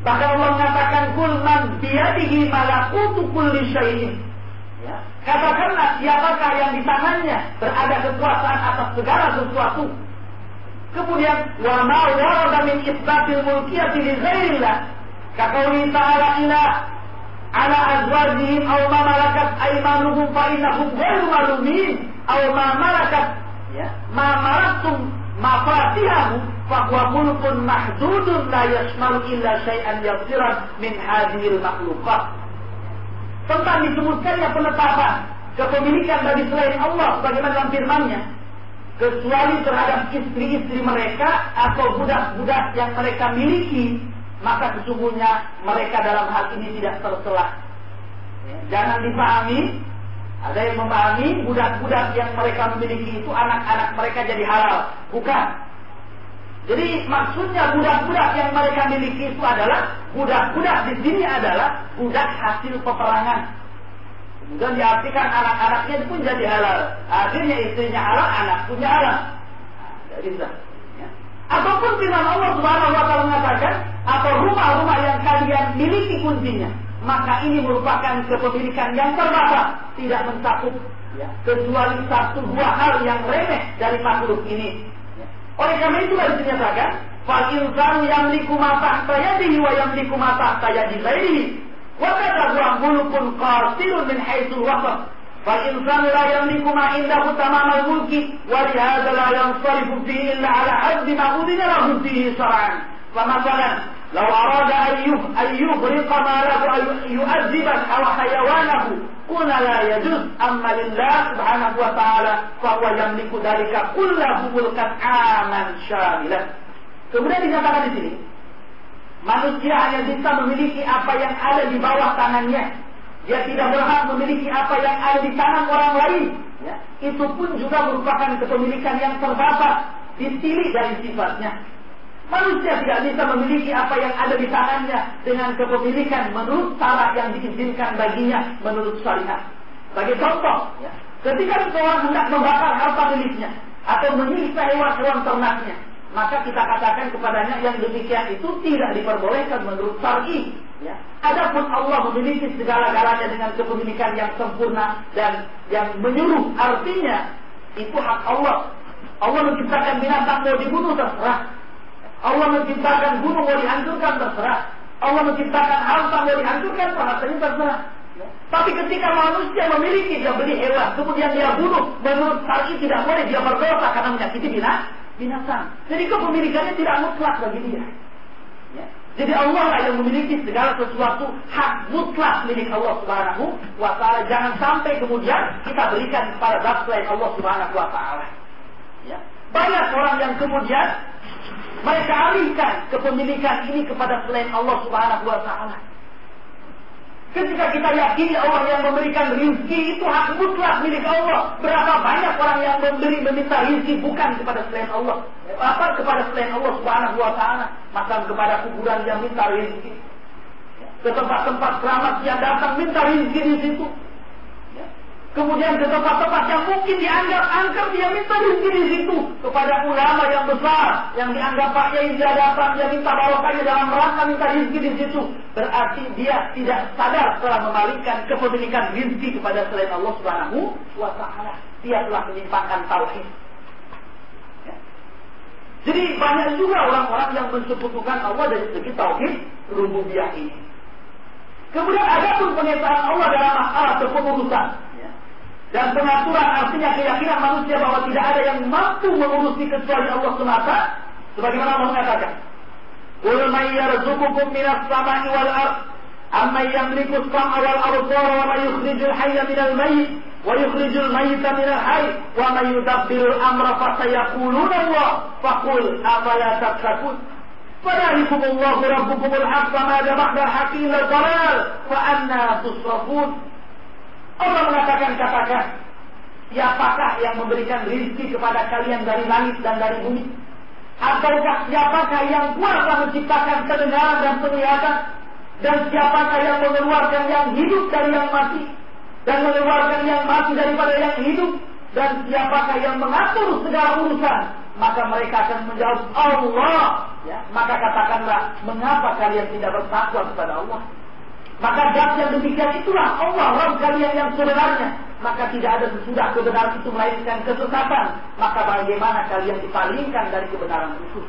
S2: Bahkan Allah mengatakan kul man biyadihi malakutu kulli syai'in. Ya. Katakanlah siapakah yang di tangannya berada kekuasaan atas segala sesuatu. Kemudian wa ma warada min isbatil mulkiyati li ghairillah. Kaqouli ta'ala ila ala azwajihim aw ma malakat aymanuhum fa innahum ghairu malumin aw ma malakat ya ma malakum mafatihahu bahwa mulkun mahdudun la yashmalu illa syai'an yasiran min hadhil makhlukat. Tentang disebutkannya penetapan kepemilikan bagi selain Allah bagaimana dalam firman-Nya kecuali terhadap istri-istri mereka atau budak-budak yang mereka miliki maka sesungguhnya mereka dalam hal ini tidak tercela. Jangan dipahami ada yang memahami budak-budak yang mereka memiliki itu anak-anak mereka jadi halal. Bukan. Jadi maksudnya budak-budak yang mereka miliki itu adalah budak-budak di sini adalah budak hasil peperangan. Kemudian diartikan anak-anaknya pun jadi halal. Akhirnya istrinya halal, anak punya halal. Jadi Ya. Ataupun firman Allah Subhanahu wa taala mengatakan, atau rumah-rumah yang kalian miliki kuncinya, maka ini merupakan kepemilikan yang terbatas, tidak mencakup ya, kecuali satu dua hal yang remeh dari makhluk ini Oleh karena itulah itu dinyatakan fal insanu yamliku ma tahta yadihi wa yamliku ma tahta yadi ghairihi wa kadza mulkun qasirun min haitsu ma indahu tamam al-mulki. wa تمام الملك ولهذا لا ينصرف illa ala على حد ما أذن له فيه شرعا فمثلا لو أراد أن يغرق ماله أو يؤذبه أو حيوانه kuna la yajuz amma lillah subhanahu wa ta'ala fahuwa yamliku dalika kulla mulkan aman syamilah kemudian dikatakan di sini manusia hanya bisa memiliki apa yang ada di bawah tangannya. Dia tidak berhak memiliki apa yang ada di tangan orang lain. Ya. itu pun juga merupakan kepemilikan yang terbatas dipilih dari sifatnya. Manusia tidak bisa memiliki apa yang ada di tangannya dengan kepemilikan menurut cara yang diizinkan baginya menurut syariat. Sebagai contoh, ya, ketika seorang hendak membakar harta miliknya atau menyiksa hewan-hewan ternaknya, maka kita katakan kepadanya yang demikian itu tidak diperbolehkan menurut syar'i. Ya. Adapun Allah memiliki segala-galanya dengan kepemilikan yang sempurna dan yang menyuruh, artinya itu hak Allah. Allah menciptakan binatang mau dibunuh terserah. Allah menciptakan gunung mau dihancurkan terserah. Allah menciptakan harta mau dihancurkan hartanya terserah. Ya. Tapi ketika manusia memiliki dia beli hewan, kemudian dia bunuh, menurut syar'i tidak boleh dia berdosa karena menyakiti binatang binatang. Jadi kepemilikannya tidak mutlak bagi dia. Ya. Jadi Allah lah yang memiliki segala sesuatu hak mutlak milik Allah Subhanahu wa taala. Jangan sampai kemudian kita berikan kepada zat selain Allah Subhanahu wa taala. Ya. Banyak orang yang kemudian mereka alihkan kepemilikan ini kepada selain Allah Subhanahu wa taala. Ketika kita yakini Allah yang memberikan rizki itu hak mutlak milik Allah. Berapa banyak orang yang memberi meminta rizki bukan kepada selain Allah. Apa kepada selain Allah subhanahu wa ta'ala. Maka kepada kuburan yang minta rizki. Ke tempat-tempat keramat yang datang minta rizki di situ. Kemudian ke tempat-tempat yang mungkin dianggap angker dia minta rezeki di situ. Kepada ulama yang besar yang dianggap Pak Yai dia datang dia minta bawakannya dalam rangka minta rezeki di situ. Berarti dia tidak sadar telah memalingkan kepemilikan rezeki kepada selain Allah Subhanahu wa taala. Dia telah menyimpangkan tauhid. Ya. jadi banyak juga orang-orang yang mensekutukan Allah dari segi tauhid rububiyah ini. Kemudian ada pun pengesahan Allah dalam masalah kepengurusan dan pengaturan artinya keyakinan manusia bahwa tidak ada yang mampu mengurusi kecuali Allah semata. Sebagaimana Allah mengatakan. Qul may yarzuqukum minas sama'i wal ard amma yamliku as-sam'a wal absara wa may yukhrijul hayya minal mayyit wa yukhrijul mayyita minal hayy wa may yudabbiru al-amra fa sayaquluna Allah faqul afala tattaqun فذلكم الله ربكم الحق فماذا بعد الحق إلا الضلال فأنا تصرفون Allah mengatakan katakan, siapakah yang memberikan rezeki kepada kalian dari langit dan dari bumi? Ataukah siapakah yang kuasa menciptakan pendengaran dan penglihatan? Dan siapakah yang mengeluarkan yang hidup dari yang mati? Dan mengeluarkan yang mati daripada yang hidup? Dan siapakah yang mengatur segala urusan? Maka mereka akan menjawab Allah. Ya, maka katakanlah, mengapa kalian tidak bertakwa kepada Allah? Maka zat yang demikian itulah Allah Rabb kalian yang sebenarnya. Maka tidak ada sesudah kebenaran itu melainkan kesesatan. Maka bagaimana kalian dipalingkan dari kebenaran itu?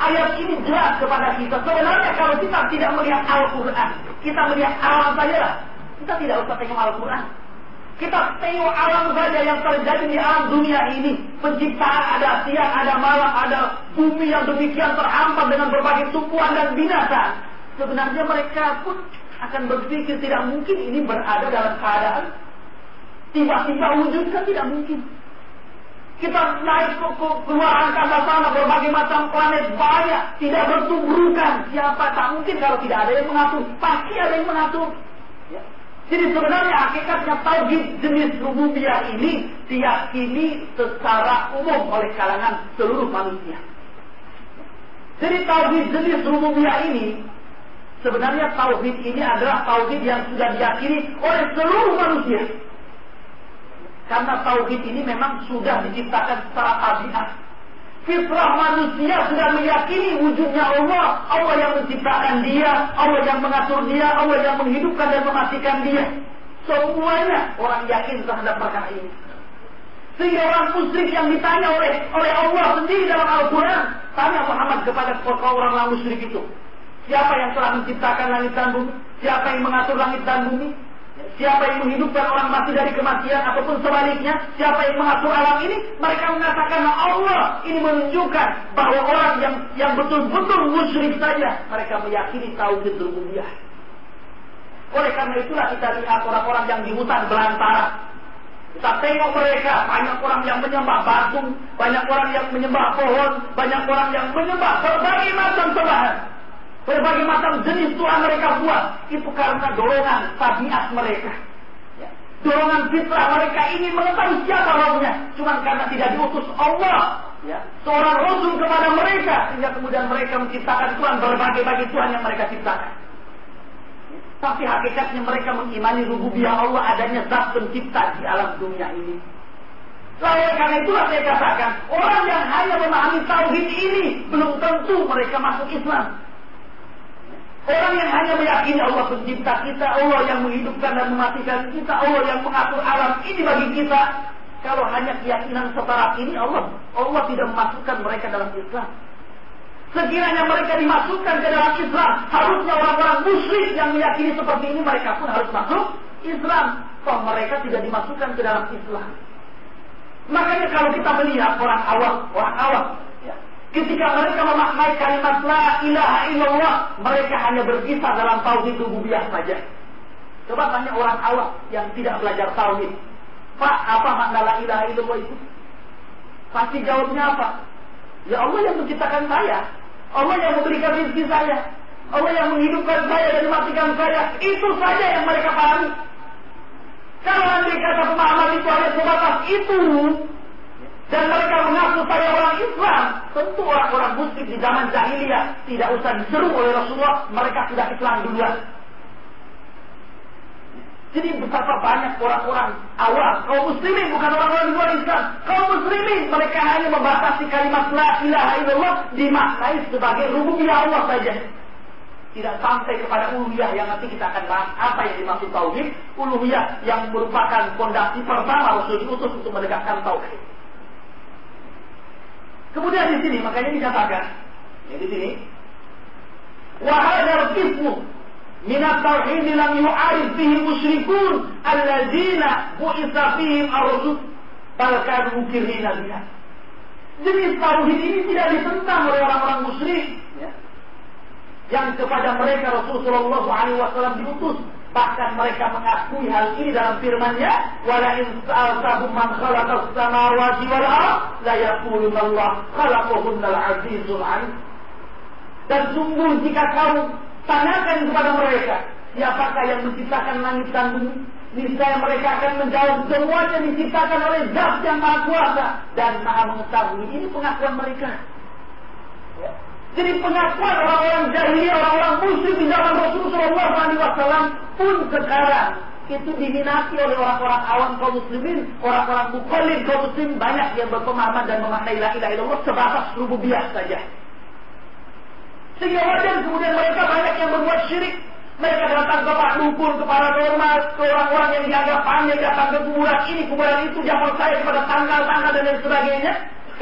S2: Ayat ini jelas kepada kita. Sebenarnya kalau kita tidak melihat Al-Quran, kita melihat alam saja Kita tidak usah tengok Al-Quran. Kita tengok alam saja yang terjadi di alam dunia ini. Penciptaan ada siang, ada malam, ada bumi yang demikian terhampat dengan berbagai tumpuan dan binasa sebenarnya mereka pun akan berpikir tidak mungkin ini berada dalam keadaan tiba-tiba wujud kan tidak mungkin. Kita naik ke, ke keluar angkasa sana berbagai macam planet banyak tidak bertubrukan siapa tak mungkin kalau tidak ada yang mengatur pasti ada yang mengatur. Ya. Jadi sebenarnya hakikatnya tauhid jenis rububiyah ini diyakini secara umum oleh kalangan seluruh manusia. Jadi tauhid jenis rububiyah ini Sebenarnya tauhid ini adalah tauhid yang sudah diyakini oleh seluruh manusia. Karena tauhid ini memang sudah diciptakan secara tabiat. Fitrah manusia sudah meyakini wujudnya Allah. Allah yang menciptakan dia, Allah yang mengatur dia, Allah yang menghidupkan dan mematikan dia. Semuanya orang yakin terhadap perkara ini. Sehingga orang musyrik yang ditanya oleh oleh Allah sendiri dalam Al-Quran. Tanya Muhammad kepada orang-orang musyrik itu. Siapa yang telah menciptakan langit dan bumi? Siapa yang mengatur langit dan bumi? Siapa yang menghidupkan orang mati dari kematian ataupun sebaliknya? Siapa yang mengatur alam ini? Mereka mengatakan Allah ini menunjukkan bahwa orang yang yang betul-betul musyrik saja mereka meyakini tauhid rububiyah. Oleh karena itulah kita lihat orang-orang yang di hutan belantara. Kita tengok mereka, banyak orang yang menyembah batu, banyak orang yang menyembah pohon, banyak orang yang menyembah berbagai macam sembahan. Berbagai macam jenis Tuhan mereka buat. Itu karena dorongan tabiat mereka. Ya. Dorongan fitrah mereka ingin mengetahui siapa rohnya. Cuma karena tidak diutus Allah. Ya. Seorang rasul kepada mereka. Sehingga kemudian mereka menciptakan Tuhan berbagai-bagai Tuhan yang mereka ciptakan. Tapi hakikatnya mereka mengimani rububiyah Allah adanya zat pencipta di alam dunia ini. Lalu karena itulah saya katakan, orang yang hanya memahami tauhid ini belum tentu mereka masuk Islam. Orang yang hanya meyakini Allah pencipta kita, Allah yang menghidupkan dan mematikan kita, Allah yang mengatur alam ini bagi kita. Kalau hanya keyakinan setara ini Allah, Allah tidak memasukkan mereka dalam Islam. Sekiranya mereka dimasukkan ke dalam Islam, harusnya orang-orang musyrik yang meyakini seperti ini mereka pun harus masuk Islam. Toh mereka tidak dimasukkan ke dalam Islam. Makanya kalau kita melihat orang awam, orang awam, Ketika mereka memaknai kalimat la ilaha illallah, mereka hanya berkisah dalam tauhid rububiyah saja. Coba tanya orang awam yang tidak belajar tauhid. Pak, apa makna la ilaha illallah itu? Pasti jawabnya apa? Ya Allah yang menciptakan saya. Allah yang memberikan rezeki saya. Allah yang menghidupkan saya dan mematikan saya. Itu saja yang mereka pahami. Kalau andai kata pemahaman itu hanya sebatas itu, dan mereka mengaku saya orang Islam, tentu orang-orang muslim di zaman jahiliyah tidak usah diseru oleh Rasulullah, mereka sudah Islam duluan. Jadi betapa banyak orang-orang awal, kaum muslimin bukan orang-orang luar Islam. Kaum muslimin mereka hanya membatasi kalimat la ilaha illallah dimaknai sebagai rububiyah Allah saja. Tidak sampai kepada uluhiyah yang nanti kita akan bahas apa yang dimaksud tauhid. Uluhiyah yang merupakan fondasi pertama Rasul diutus untuk menegakkan tauhid. Kemudian di sini makanya dikatakan ya di sini wahadar kismu minat tauhid lam yu'arif bihi musyrikun alladzina bu'itsa fihim ar-rusul bal kanu mukirrina biha. Jenis tauhid ini tidak ditentang oleh orang-orang musyrik ya. yang kepada mereka Rasulullah SAW diutus Bahkan mereka mengakui hal ini dalam firman-Nya, "Wala in sa'altahum man khalaqas samawati wal ard la yaquluna Allah khalaqahunna azizul alim." Dan sungguh jika kau tanyakan kepada mereka, siapakah yang menciptakan langit dan bumi? Niscaya mereka akan menjawab semuanya diciptakan oleh Zat yang Maha Kuasa dan Maha Mengetahui. Ini pengakuan mereka. Ya. Jadi pengakuan orang-orang jahiliyah, orang-orang musyrik di zaman Rasulullah SAW pun sekarang itu diminati oleh orang-orang awam kaum muslimin, orang-orang mukallid kaum muslim banyak yang berpemahaman dan memaknai la ilaha illallah sebatas rububiyah saja. Sehingga wajar kemudian mereka banyak yang berbuat syirik. Mereka datang ke Pak Dukun, ke para normal, ke orang-orang yang dianggap pandai, datang ke kuburan ini, kuburan itu, jangan percaya kepada tanggal-tanggal dan lain sebagainya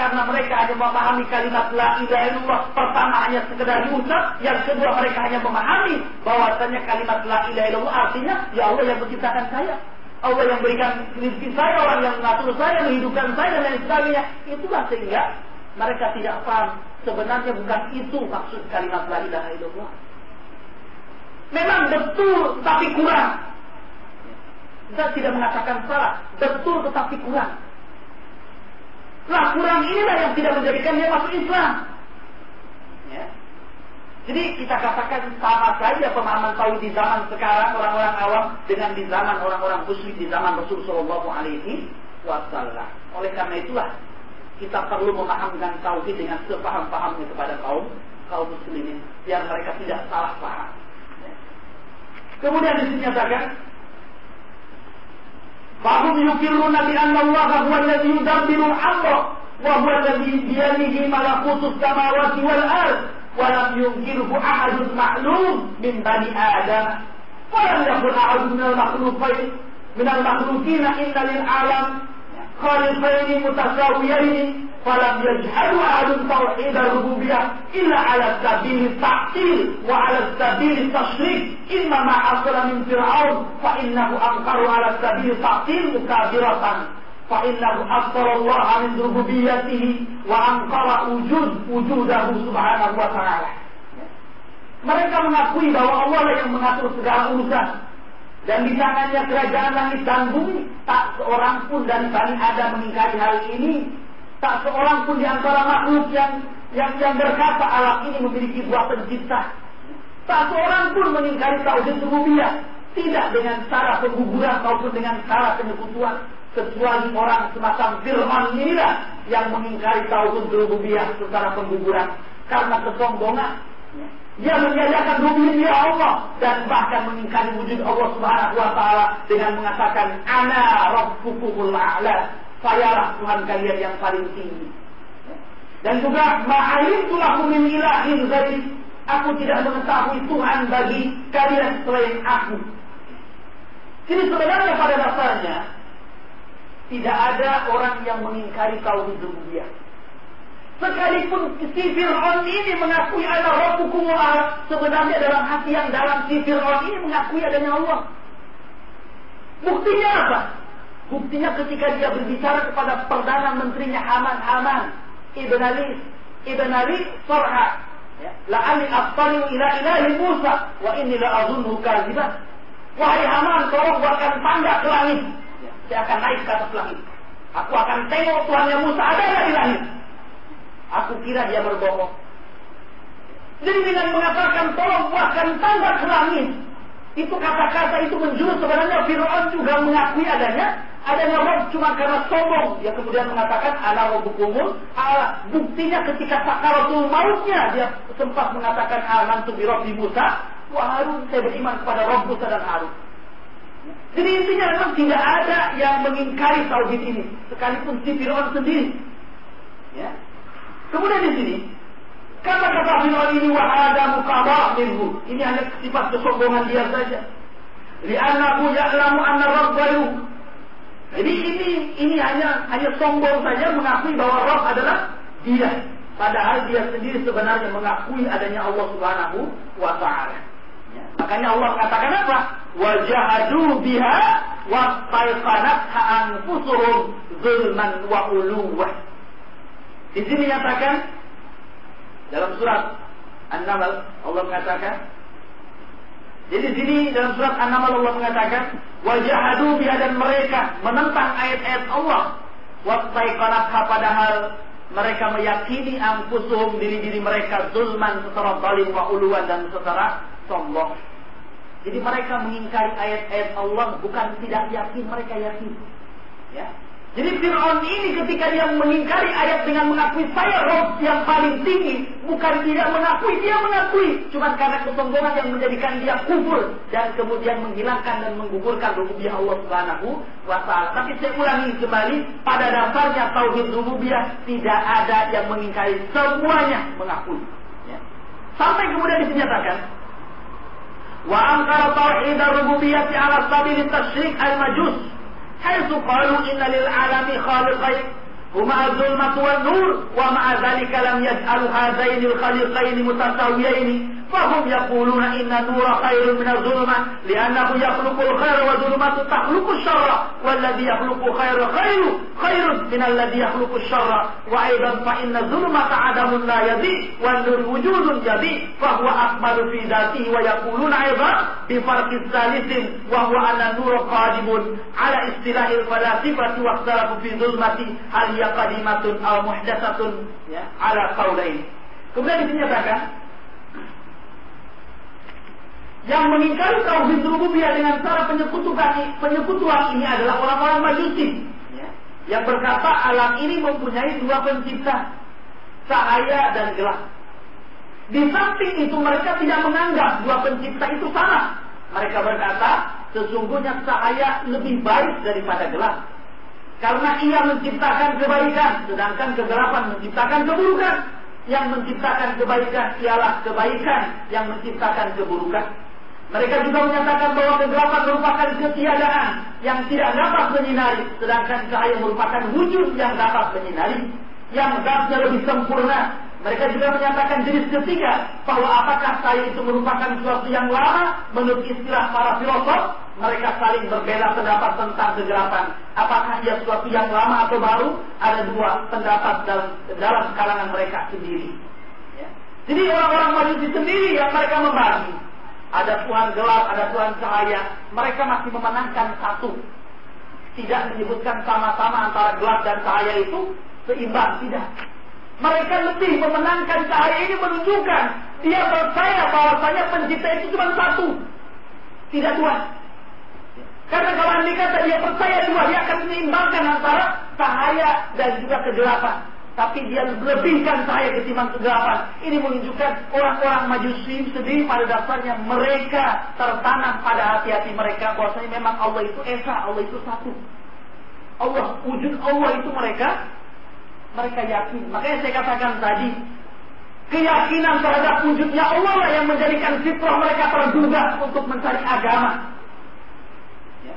S2: karena mereka hanya memahami kalimat la ilaha illallah. Pertama hanya sekedar diucap yang kedua mereka hanya memahami bahwasanya kalimat la ilaha illallah artinya ya Allah yang menciptakan saya Allah yang berikan rezeki saya orang yang mengatur saya menghidupkan saya dan lain sebagainya. Itulah sehingga mereka tidak paham sebenarnya bukan itu maksud kalimat la ilaha illallah. Memang betul tapi kurang. Kita tidak mengatakan salah. Betul tetapi kurang Nah kurang inilah yang tidak menjadikan dia masuk Islam. Ya. Jadi kita katakan sama saja pemahaman tahu di zaman sekarang orang-orang awam dengan di zaman orang-orang musyrik di zaman Rasulullah Shallallahu Alaihi Wasallam. Oleh karena itulah kita perlu memahamkan tauhid dengan sepaham-pahamnya kepada kaum kaum muslimin biar mereka tidak salah paham. Ya. Kemudian dinyatakan فهم يقرون بأن الله هو الذي يدبر الأمر وهو الذي بيده ملكوت السماوات والأرض. ولم ينكره أحد معلوم من بني آدم. ولم يكن أحد من المخلوقين من المخلوقين إن للعالم. خالقين متساويين. falam yajhadu ahadun tauhid rububiyah illa ala sabili ta'til wa ala sabili tashrik inna ma'asala min fir'aun fa innahu ankaru ala sabili ta'til mukabiratan. Fa innahu asala Allah min rububiyatihi wa ankara wujud wujudahu subhanahu wa ta'ala. Mereka mengakui bahwa Allah lah yang mengatur segala urusan. Dan di tangannya kerajaan langit dan bumi. Tak seorang pun dari Bani Adam mengingkari hal ini. Tak seorang pun di antara makhluk yang yang yang berkata alam ini memiliki buah pencipta. Satu orang pun mengingkari tauhid rububiyah. Tidak dengan cara pengguguran maupun dengan cara penyekutuan. Kecuali orang semacam Firman inilah yang mengingkari tauhid rububiyah secara pengguguran. Karena kesombongan. Dia menyatakan rububiyah Allah dan bahkan mengingkari wujud Allah Subhanahu wa taala dengan mengatakan ana rabbukumul a'la. Sayalah Tuhan kalian yang paling tinggi. Dan juga ma'alim tulah min ilahin Aku tidak mengetahui Tuhan bagi kalian selain aku. Jadi sebenarnya pada dasarnya tidak ada orang yang mengingkari tauhid rububiyah. Sekalipun si Fir'aun ini mengakui ada Rabbukum sebenarnya dalam hati yang dalam si Fir'aun ini mengakui adanya Allah. Buktinya apa? Buktinya ketika dia berbicara kepada Perdana Menterinya Haman Haman Ibn Ali Ibn Ali Sorha Ya. La'ani astariu ila ilahi Musa wa inni la azunnu kadziban. Wahai Haman, tolong buatkan tanda ke langit. Ya. Saya akan naik ke atas langit. Aku akan tengok Tuhannya Musa ada di langit. Aku kira dia berbohong. Jadi dengan mengatakan tolong buatkan tanda ke langit, itu kata-kata itu menjurus sebenarnya Fir'aun juga mengakui adanya. Adanya Rob cuma karena sombong. Dia kemudian mengatakan ana rabbukumul ala. Buktinya ketika sakaratul mautnya dia sempat mengatakan amantu bi rabbi Musa. Wa Harun saya beriman kepada Rabb Musa dan Harun. Jadi intinya memang tidak ada yang mengingkari tauhid ini sekalipun si Fir'aun sendiri. Ya. Kemudian di sini kata-kata Fir'aun ini wahada mukabah minhu ini hanya sifat kesombongan dia saja li'annahu ya'lamu anna rabbahu jadi ini ini hanya hanya sombong saja mengakui bahwa Roh adalah Dia. Padahal dia sendiri sebenarnya mengakui adanya Allah Subhanahu wa taala. Ya. Makanya Allah katakan apa? Wajahadu biha wa taiqanat anfusuhum zulman wa uluwah. Di sini nyatakan dalam surat An-Naml Allah mengatakan jadi di sini dalam surat An-Naml Allah mengatakan wajahadu biha dan mereka menentang ayat-ayat Allah wastaiqanatha padahal mereka meyakini angkusuhum diri-diri mereka zulman secara zalim wa uluan dan secara sombong. Jadi mereka mengingkari ayat-ayat Allah bukan tidak yakin, mereka yakin. Ya. Jadi Fir'aun ini ketika dia mengingkari ayat dengan mengakui saya Rob yang paling tinggi, bukan tidak mengakui, dia mengakui. Cuma karena kesombongan yang menjadikan dia kufur dan kemudian menghilangkan dan menggugurkan rububiyah Allah Subhanahu wa taala. Tapi saya ulangi kembali, pada dasarnya tauhid rububiyah tidak ada yang mengingkari, semuanya mengakui. Ya. Sampai kemudian dinyatakan wa angkara tauhid rububiyah ala sabil tasyrik al-majus حيث قالوا إن للعالم خالقين هما الظلمة والنور ومع ذلك لم يجعلوا هذين الخليقين متساويين. فهم يقولون إن النور خير من الظلمة لأنه يخلق الخير والظلمة تخلق الشر والذي يخلق خير خير خير من الذي يخلق الشر. وأيضا فإن الظلمة عدم لا يزيد والنور وجود يزيد فهو أكمل في ذاته ويقولون أيضا بفرق ثالث وهو أن النور قادم على اصطلاح الفلاسفة واختلفوا في ظلمة. هل هي قديمة أو محدثة؟ على قولين. Kemudian dinyatakan yang mengingkari tauhid rububiyah dengan cara penyekutuan penyekutuan ini adalah orang-orang majusi. Ya, yang berkata alam ini mempunyai dua pencipta cahaya dan gelap. Di samping itu mereka tidak menganggap dua pencipta itu sama mereka berkata sesungguhnya cahaya lebih baik daripada gelap. Karena ia menciptakan kebaikan sedangkan kegelapan menciptakan keburukan. Yang menciptakan kebaikan ialah kebaikan yang menciptakan keburukan mereka juga menyatakan bahwa kegelapan merupakan ketiadaan yang tidak dapat menyinari, sedangkan cahaya merupakan wujud yang dapat menyinari, yang zatnya lebih sempurna. Mereka juga menyatakan jenis ketiga bahwa apakah cahaya itu merupakan sesuatu yang lama menurut istilah para filosof mereka saling berbeda pendapat tentang kegelapan. Apakah ia sesuatu yang lama atau baru? Ada dua pendapat dalam, dalam kalangan mereka sendiri. Ya. Jadi orang-orang majusi sendiri yang mereka membagi ada Tuhan gelap, ada Tuhan cahaya. Mereka masih memenangkan satu. Tidak menyebutkan sama-sama antara gelap dan cahaya itu seimbang, tidak. Mereka lebih memenangkan cahaya ini menunjukkan dia percaya bahwasanya pencipta itu cuma satu, tidak dua. Karena kalau andai kata dia percaya dua, dia akan menyeimbangkan antara cahaya dan juga kegelapan. Tapi dia lebihkan cahaya ketimbang kegelapan. Ini menunjukkan orang-orang majusi sendiri pada dasarnya mereka tertanam pada hati-hati mereka bahwasanya memang Allah itu esa, Allah itu satu. Allah wujud Allah itu mereka mereka yakin. Makanya saya katakan tadi keyakinan terhadap wujudnya Allah lah yang menjadikan fitrah mereka terduga untuk mencari agama. Ya.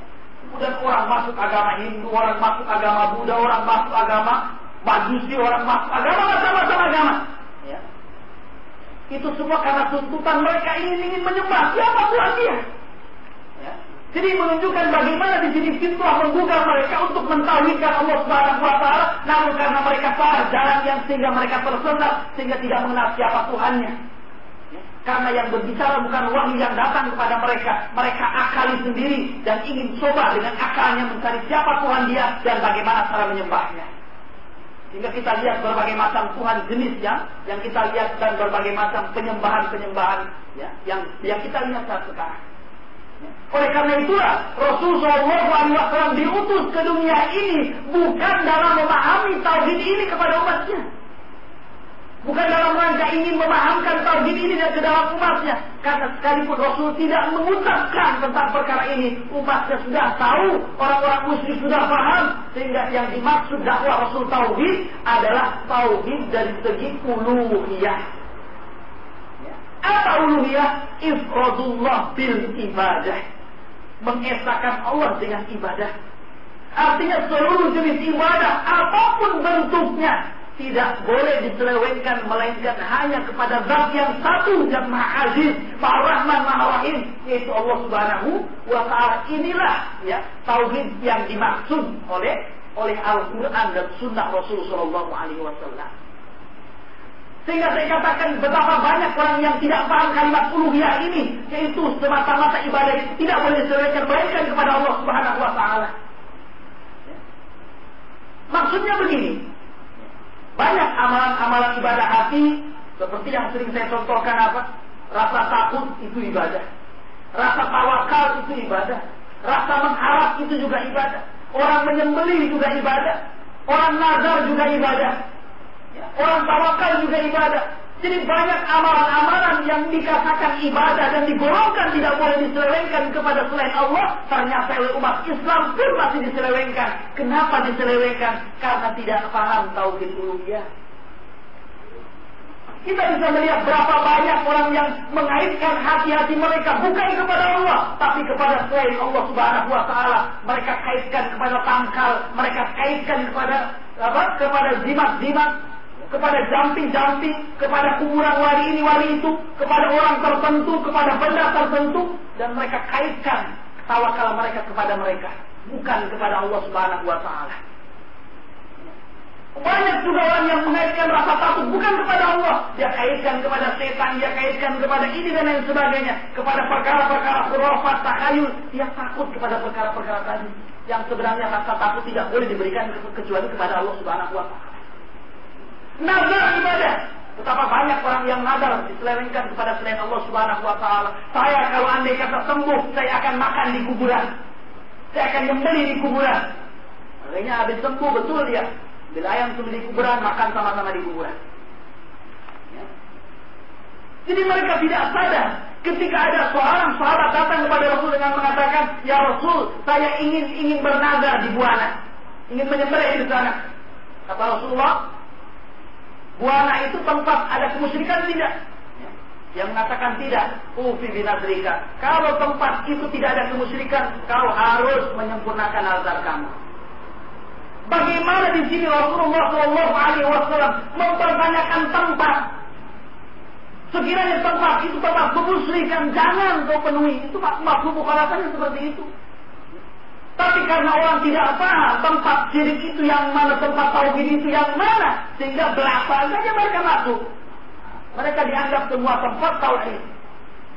S2: Kemudian orang masuk agama Hindu, orang masuk agama Buddha, orang masuk agama Majusi, orang masuk agama macam-macam agama. Ya. Itu semua karena tuntutan mereka ingin ingin menyembah siapa Tuhan dia. Jadi menunjukkan bagaimana di sini fitrah membuka mereka untuk mentauhidkan Allah Subhanahu wa taala, namun karena mereka salah jalan yang sehingga mereka tersesat sehingga tidak mengenal siapa Tuhannya. Karena yang berbicara bukan wahyu yang datang kepada mereka, mereka akali sendiri dan ingin coba dengan akalnya mencari siapa Tuhan dia dan bagaimana cara menyembahnya. Sehingga kita lihat berbagai macam Tuhan jenis yang kita lihat dan berbagai macam penyembahan-penyembahan ya, yang yang kita lihat saat sekarang. Oleh karena itulah Rasulullah SAW diutus ke dunia ini bukan dalam memahami tauhid ini kepada umatnya. Bukan dalam rangka ingin memahamkan tauhid ini ke dalam umatnya. Karena sekalipun Rasul tidak mengucapkan tentang perkara ini, umatnya sudah tahu, orang-orang musyrik sudah paham, sehingga yang dimaksud dakwah Rasul tauhid adalah tauhid dari segi uluhiyah. Apa uluhiyah? Ifradullah bil ibadah. Mengesahkan Allah dengan ibadah. Artinya seluruh jenis ibadah, apa pun bentuknya, tidak boleh diselewengkan melainkan hanya kepada zat yang satu yang maha aziz, maha rahman, maha rahim, yaitu Allah Subhanahu wa taala. Inilah ya tauhid yang dimaksud oleh oleh Al-Qur'an dan sunnah Rasulullah sallallahu alaihi wasallam. Sehingga saya katakan betapa banyak orang yang tidak paham kalimat uluhiyah ini, yaitu semata-mata ibadah tidak boleh diserahkan baikkan kepada Allah Subhanahu wa taala. Maksudnya begini. Banyak amalan-amalan ibadah hati seperti yang sering saya contohkan apa? Rasa takut itu ibadah. Rasa tawakal itu ibadah. Rasa mengharap itu juga ibadah. Orang menyembelih juga ibadah. Orang nazar juga ibadah. Orang tawakal juga ibadah. Jadi banyak amalan-amalan yang dikatakan ibadah dan digolongkan tidak boleh diselewengkan kepada selain Allah. Ternyata oleh umat Islam pun masih diselewengkan. Kenapa diselewengkan? Karena tidak paham tauhid uluhiyah. Kita bisa melihat berapa banyak orang yang mengaitkan hati-hati mereka bukan kepada Allah, tapi kepada selain Allah Subhanahu wa taala. Mereka kaitkan kepada tangkal, mereka kaitkan kepada apa? kepada jimat-jimat, kepada jamping-jamping, kepada kuburan wali ini, wali itu, kepada orang tertentu, kepada benda tertentu, dan mereka kaitkan tawakal mereka kepada mereka, bukan kepada Allah Subhanahu wa taala. Banyak juga orang yang mengaitkan rasa takut bukan kepada Allah. Dia kaitkan kepada setan, dia kaitkan kepada ini dan lain sebagainya. Kepada perkara-perkara khurafat, takayul. Dia takut kepada perkara-perkara tadi. Yang sebenarnya rasa takut tidak boleh diberikan kecuali kepada Allah Subhanahu wa taala. Nazar ibadah. Betapa banyak orang yang nazar diselewengkan kepada selain Allah Subhanahu wa taala. Saya kalau andai kata sembuh, saya akan makan di kuburan. Saya akan membeli di kuburan. Akhirnya habis sembuh betul dia. Bila ayam sembeli di kuburan, makan sama-sama di kuburan. Ya. Jadi mereka tidak sadar ketika ada seorang sahabat datang kepada Rasul dengan mengatakan, Ya Rasul, saya ingin ingin bernazar di buana, ingin menyembelih di sana. Kata Rasulullah, Buana itu tempat ada kemusyrikan tidak? Yang mengatakan tidak, ufi binadrika. Kalau tempat itu tidak ada kemusyrikan, kau harus menyempurnakan altar kamu. Bagaimana di sini Rasulullah Shallallahu Alaihi Wasallam mempertanyakan tempat? Sekiranya tempat itu tempat kemusyrikan, jangan kau penuhi. Itu maksud mukhalafahnya seperti itu. Tapi karena orang tidak paham tempat syirik itu yang mana, tempat tauhid itu yang mana, sehingga belakang saja mereka masuk. Mereka dianggap semua tempat tauhid.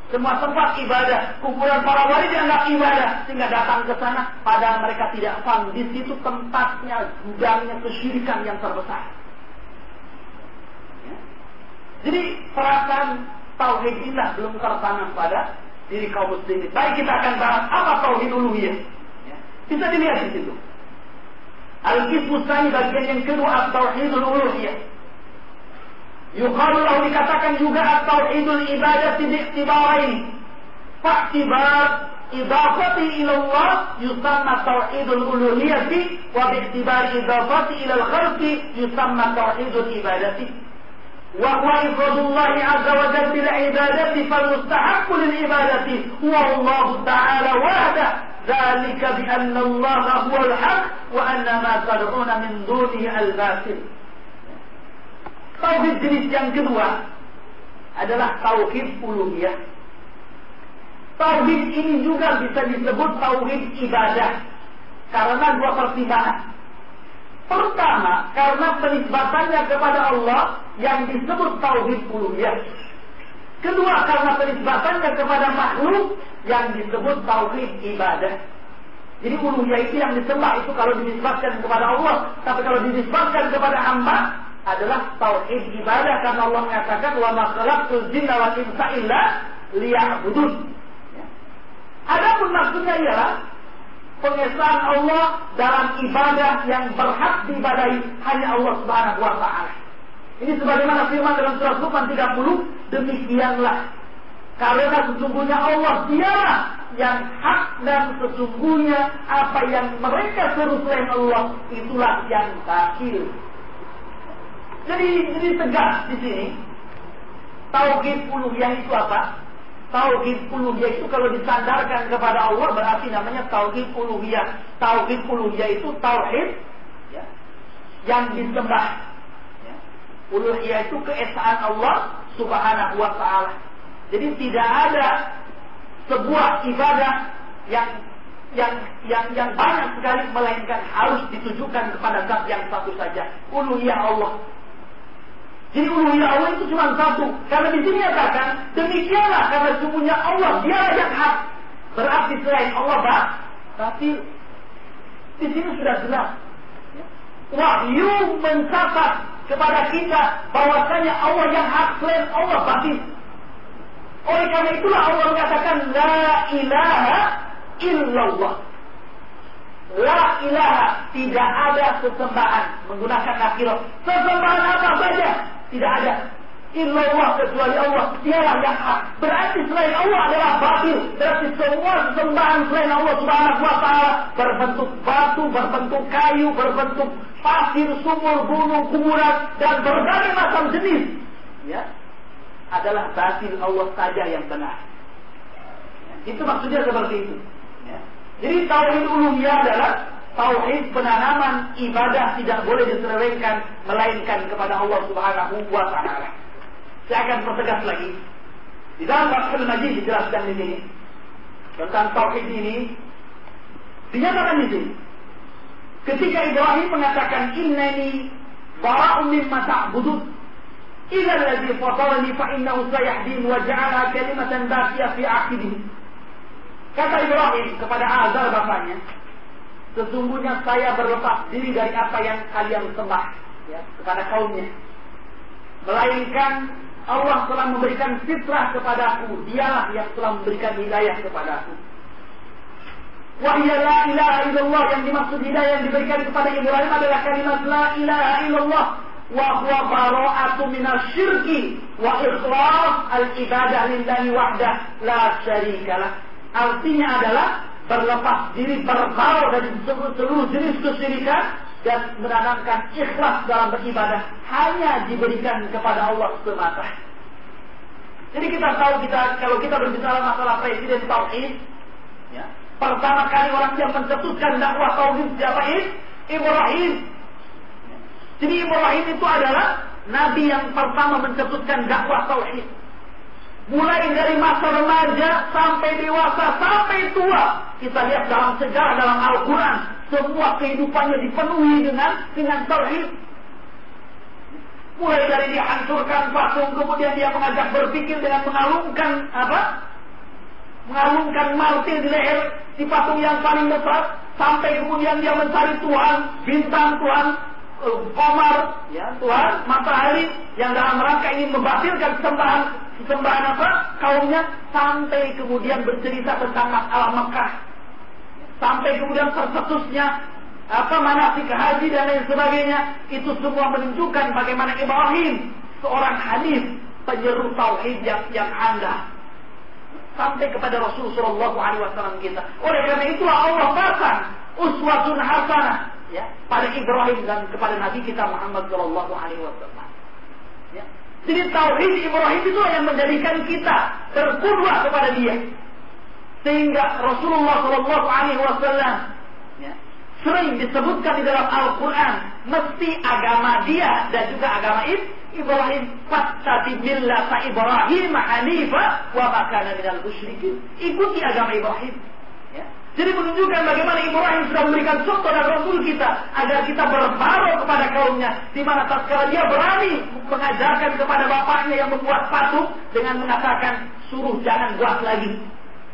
S2: Semua tempat ibadah, kuburan para wali dianggap ibadah, sehingga datang ke sana, padahal mereka tidak paham di situ tempatnya gudangnya kesyirikan yang terbesar. Jadi perasaan tauhid inilah belum tertanam pada diri kaum muslimin. Baik kita akan bahas apa tauhid uluhiyah. Ya. Bisa dilihat di situ. Al-Qismu bagian yang kedua At-Tauhidul Uluhiyah Yukalu lahu dikatakan juga At-Tauhidul Ibadah ini. Faktibar idafati ilallah yusamma tauhidul uluhiyati wa bi'tibar idafati ilal khalqi yusamma tauhidul ibadati wa huwa ifradullah azza wa jalla bil ibadati fal mustahaqqu lil ibadati huwa Allah ta'ala wahda ذلك بأن الله هو الحق وأن ما تدعون من دونه الباطل Tauhid jenis yang kedua adalah tauhid uluhiyah. Tauhid ini juga bisa disebut tauhid ibadah karena dua pertimbangan. Pertama, karena penisbatannya kepada Allah yang disebut tauhid uluhiyah. Kedua, karena penisbatannya kepada makhluk yang disebut tauhid ibadah. Jadi uluhiyah itu yang disembah itu kalau dinisbatkan kepada Allah, tapi kalau dinisbatkan kepada hamba adalah tauhid ibadah karena Allah mengatakan wa ma khalaqtul jinna wal insa illa liya'budun. Adapun maksudnya ialah pengesaan Allah dalam ibadah yang berhak diibadahi hanya Allah Subhanahu wa taala. Ini sebagaimana firman dalam surah Luqman 30, demikianlah karena sesungguhnya Allah dialah yang hak dan sesungguhnya apa yang mereka seru selain Allah itulah yang batil. Jadi jadi tegas di sini. Tauhid uluhiyah itu apa? Tauhid uluhiyah itu kalau disandarkan kepada Allah berarti namanya tauhid uluhiyah. Tauhid uluhiyah itu tauhid ya, yang disembah. Ya. Uluhiyah itu keesaan Allah Subhanahu wa taala. Jadi tidak ada sebuah ibadah yang yang yang yang banyak sekali melainkan harus ditujukan kepada zat yang satu saja, uluhiyah Allah. Jadi uluhiyah Allah itu cuma satu. Karena di sini katakan demikianlah karena sungguhnya Allah dia yang hak. Berarti selain Allah bah, tapi di sini sudah jelas. Wahyu mencatat kepada kita bahwasanya Allah yang hak selain Allah batin. Oleh karena itulah Allah mengatakan la ilaha illallah. La ilaha tidak ada sesembahan menggunakan nakirah. Sesembahan apa saja tidak ada. Illallah kecuali Allah. Dialah yang hak. Berarti selain Allah adalah batil. Berarti semua sembahan selain Allah subhanahu wa ta'ala. Berbentuk batu, berbentuk kayu, berbentuk pasir, sumur, gunung, kuburan. Dan berbagai macam jenis. Ya. Adalah batil Allah saja yang benar. Ya. Itu maksudnya seperti itu. Ya. Jadi tauhid uluhiyah adalah tauhid penanaman ibadah tidak boleh diserahkan melainkan kepada Allah Subhanahu wa taala. Saya akan pertegas lagi. Di dalam Fathul Majid dijelaskan di sini tentang tauhid ini dinyatakan di sini. Ketika Ibrahim mengatakan innani bara'un mimma ta'budun fatarani fa innahu sayahdin wa ja'ala kalimatan baqiyah fi akhirih. Kata Ibrahim kepada Azar bapaknya, Sesungguhnya saya berlepas diri dari apa yang kalian sembah ya, kepada kaumnya. Melainkan Allah telah memberikan fitrah kepadaku. Dialah yang telah memberikan hidayah kepadaku. Wahya la ilaha illallah yang dimaksud hidayah yang diberikan kepada Ibrahim adalah kalimat la ilaha illallah wa huwa bara'atu minasyirki wa ikhlas al-ibadah lillahi wahdah la syarikalah. Artinya adalah berlepas diri berbau dari seluruh jenis kesyirikan dan menanamkan ikhlas dalam beribadah hanya diberikan kepada Allah semata. Jadi kita tahu kita kalau kita berbicara masalah presiden tauhid, ya, pertama kali orang yang mencetuskan dakwah tauhid siapa ini? Ibrahim. Jadi Ibrahim itu adalah nabi yang pertama mencetuskan dakwah tauhid. Mulai dari masa remaja sampai dewasa sampai tua. Kita lihat dalam sejarah dalam Al-Quran. Semua kehidupannya dipenuhi dengan dengan tauhid. Mulai dari dihancurkan patung, kemudian dia mengajak berpikir dengan mengalungkan apa? Mengalungkan martir di leher si patung yang paling besar, sampai kemudian dia mencari Tuhan, bintang Tuhan, uh, komar, ya Tuhan matahari yang dalam rangka ini membatalkan sembahan sembahan apa kaumnya sampai kemudian bercerita tentang masalah Mekah sampai kemudian tercetusnya apa manasik haji dan lain sebagainya itu semua menunjukkan bagaimana Ibrahim seorang hadis penyeru tauhid yang yang anda sampai kepada Rasulullah SAW kita. Oleh karena itu Allah pasang uswatun hasanah ya pada Ibrahim dan kepada Nabi kita Muhammad Shallallahu Alaihi Wasallam. Ya. Jadi tauhid Ibrahim itu yang menjadikan kita berkurwa kepada dia. Sehingga Rasulullah Shallallahu Alaihi Wasallam ya, sering disebutkan di dalam Al-Quran mesti agama dia dan juga agama Ibrahim fattabi millata Ibrahim hanifa wa makana minal musyrikin ikuti agama Ibrahim ya. jadi menunjukkan bagaimana Ibrahim sudah memberikan contoh dan Rasul kita agar kita berbaru kepada kaumnya di mana tatkala dia berani mengajarkan kepada bapaknya yang membuat patung dengan mengatakan suruh jangan buat lagi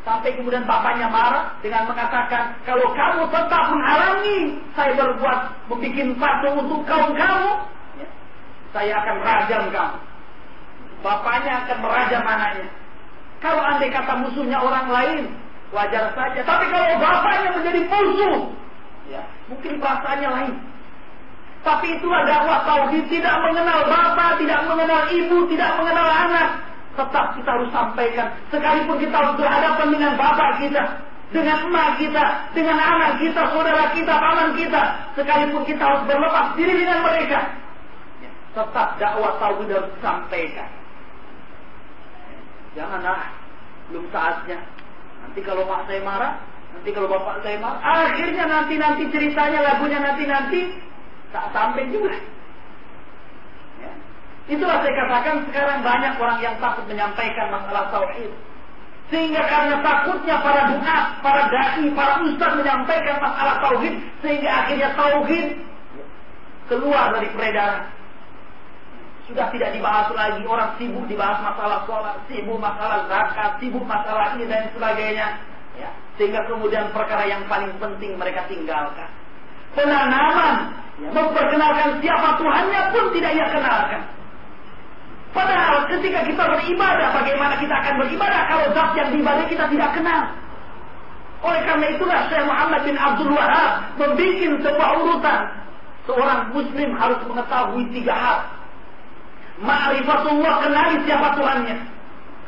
S2: Sampai kemudian bapaknya marah dengan mengatakan, kalau kamu tetap menghalangi saya berbuat membuat patung untuk kaum kamu, ya, saya akan rajam kamu. Bapaknya akan merajam anaknya. Kalau andai kata musuhnya orang lain, wajar saja. Tapi kalau bapaknya menjadi musuh, ya, mungkin perasaannya lain. Tapi itulah dakwah tauhid tidak mengenal bapak, tidak mengenal ibu, tidak mengenal anak tetap kita harus sampaikan. Sekalipun kita harus berhadapan dengan bapak kita, dengan emak kita, dengan anak kita, saudara kita, paman kita. Sekalipun kita harus berlepas diri dengan mereka. Tetap dakwah tauhid harus sampaikan. Janganlah belum saatnya. Nanti kalau mak saya marah, nanti kalau bapak saya marah, akhirnya nanti-nanti ceritanya lagunya nanti-nanti tak sampai juga. Itulah saya katakan sekarang banyak orang yang takut menyampaikan masalah tauhid. Sehingga karena takutnya para doa, para dai, para ustaz menyampaikan masalah tauhid, sehingga akhirnya tauhid keluar dari peredaran. Sudah tidak dibahas lagi, orang sibuk dibahas masalah sholat, sibuk masalah zakat, sibuk masalah ini dan sebagainya. Ya, sehingga kemudian perkara yang paling penting mereka tinggalkan. Penanaman, memperkenalkan siapa Tuhannya pun tidak ia kenalkan. Padahal ketika kita beribadah, bagaimana kita akan beribadah kalau zat yang diibadah kita tidak kenal? Oleh karena itulah Syekh Muhammad bin Abdul Wahab membuat sebuah urutan. Seorang muslim harus mengetahui tiga hal. Ma'rifatullah kenali siapa Tuhannya.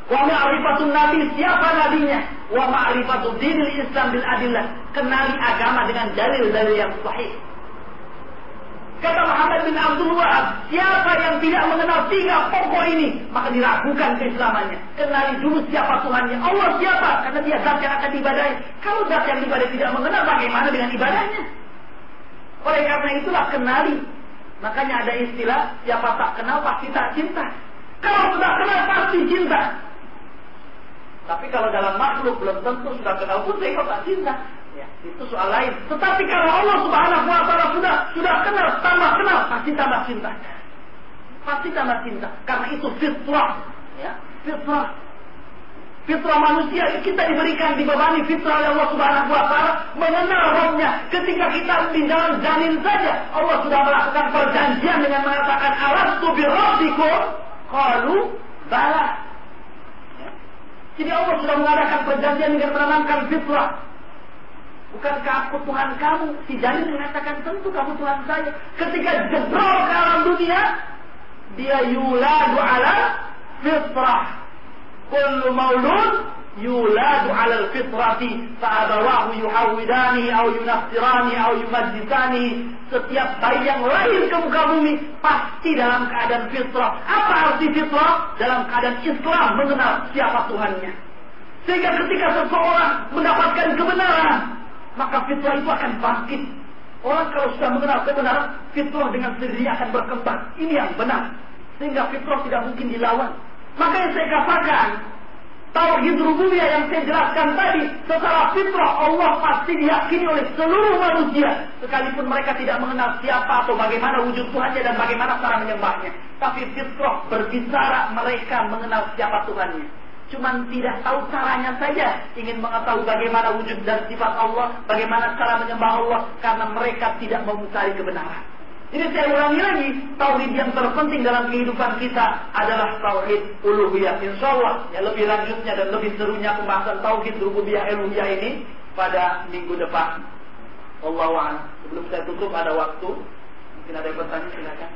S2: Wa ma'rifatul nabi siapa nabinya. Wa ma'rifatul dinil Islam bil adillah. Kenali agama dengan dalil-dalil yang sahih. Kata Muhammad bin Abdul Wahab, siapa yang tidak mengenal tiga pokok ini, maka diragukan keislamannya. Kenali dulu siapa Tuhannya. Allah siapa? Karena dia zat yang akan diibadahi. Kalau zat yang diibadahi tidak mengenal, bagaimana dengan ibadahnya? Oleh karena itulah kenali. Makanya ada istilah, siapa tak kenal pasti tak cinta. Kalau sudah kenal pasti cinta. Tapi kalau dalam makhluk belum tentu sudah kenal pun saya tak cinta. Itu soal lain. Tetapi kalau Allah Subhanahu wa taala sudah sudah kenal, tambah kenal, pasti tambah cinta. Pasti tambah cinta. Karena itu fitrah, ya, fitrah. Fitrah manusia kita diberikan dibebani fitrah oleh Allah Subhanahu wa taala mengenal rohnya. Ketika kita di janin saja Allah sudah melakukan perjanjian dengan mengatakan alastu bi rabbikum qalu bala. Ya. Jadi Allah sudah mengadakan perjanjian dengan menanamkan fitrah Bukankah aku Tuhan kamu? Si janin mengatakan tentu kamu Tuhan saya. Ketika jebrol ke alam dunia, dia yuladu ala fitrah. Kullu maulud yuladu ala fitrati fa'abawahu yuhawidani au yunafsirani au yumajjisani setiap bayi yang lahir ke muka bumi pasti dalam keadaan fitrah apa arti fitrah dalam keadaan Islam mengenal siapa Tuhannya sehingga ketika seseorang mendapatkan kebenaran maka fitrah itu akan bangkit. Orang kalau sudah mengenal kebenaran, fitrah dengan sendirinya akan berkembang. Ini yang benar. Sehingga fitrah tidak mungkin dilawan. Maka yang saya katakan, Tauhid rububiyah yang saya jelaskan tadi, secara fitrah Allah pasti diyakini oleh seluruh manusia. Sekalipun mereka tidak mengenal siapa atau bagaimana wujud Tuhannya dan bagaimana cara menyembahnya. Tapi fitrah berbicara mereka mengenal siapa Tuhannya. Cuma tidak tahu caranya saja ingin mengetahui bagaimana wujud dan sifat Allah, bagaimana cara menyembah Allah karena mereka tidak mau mencari kebenaran. Ini saya ulangi lagi, tauhid yang terpenting dalam kehidupan kita adalah tauhid uluhiyah. Insya Allah, ya lebih lanjutnya dan lebih serunya pembahasan tauhid rububiyah uluhiyah ini pada minggu depan. Allah Sebelum saya tutup ada waktu, mungkin ada yang bertanya silakan.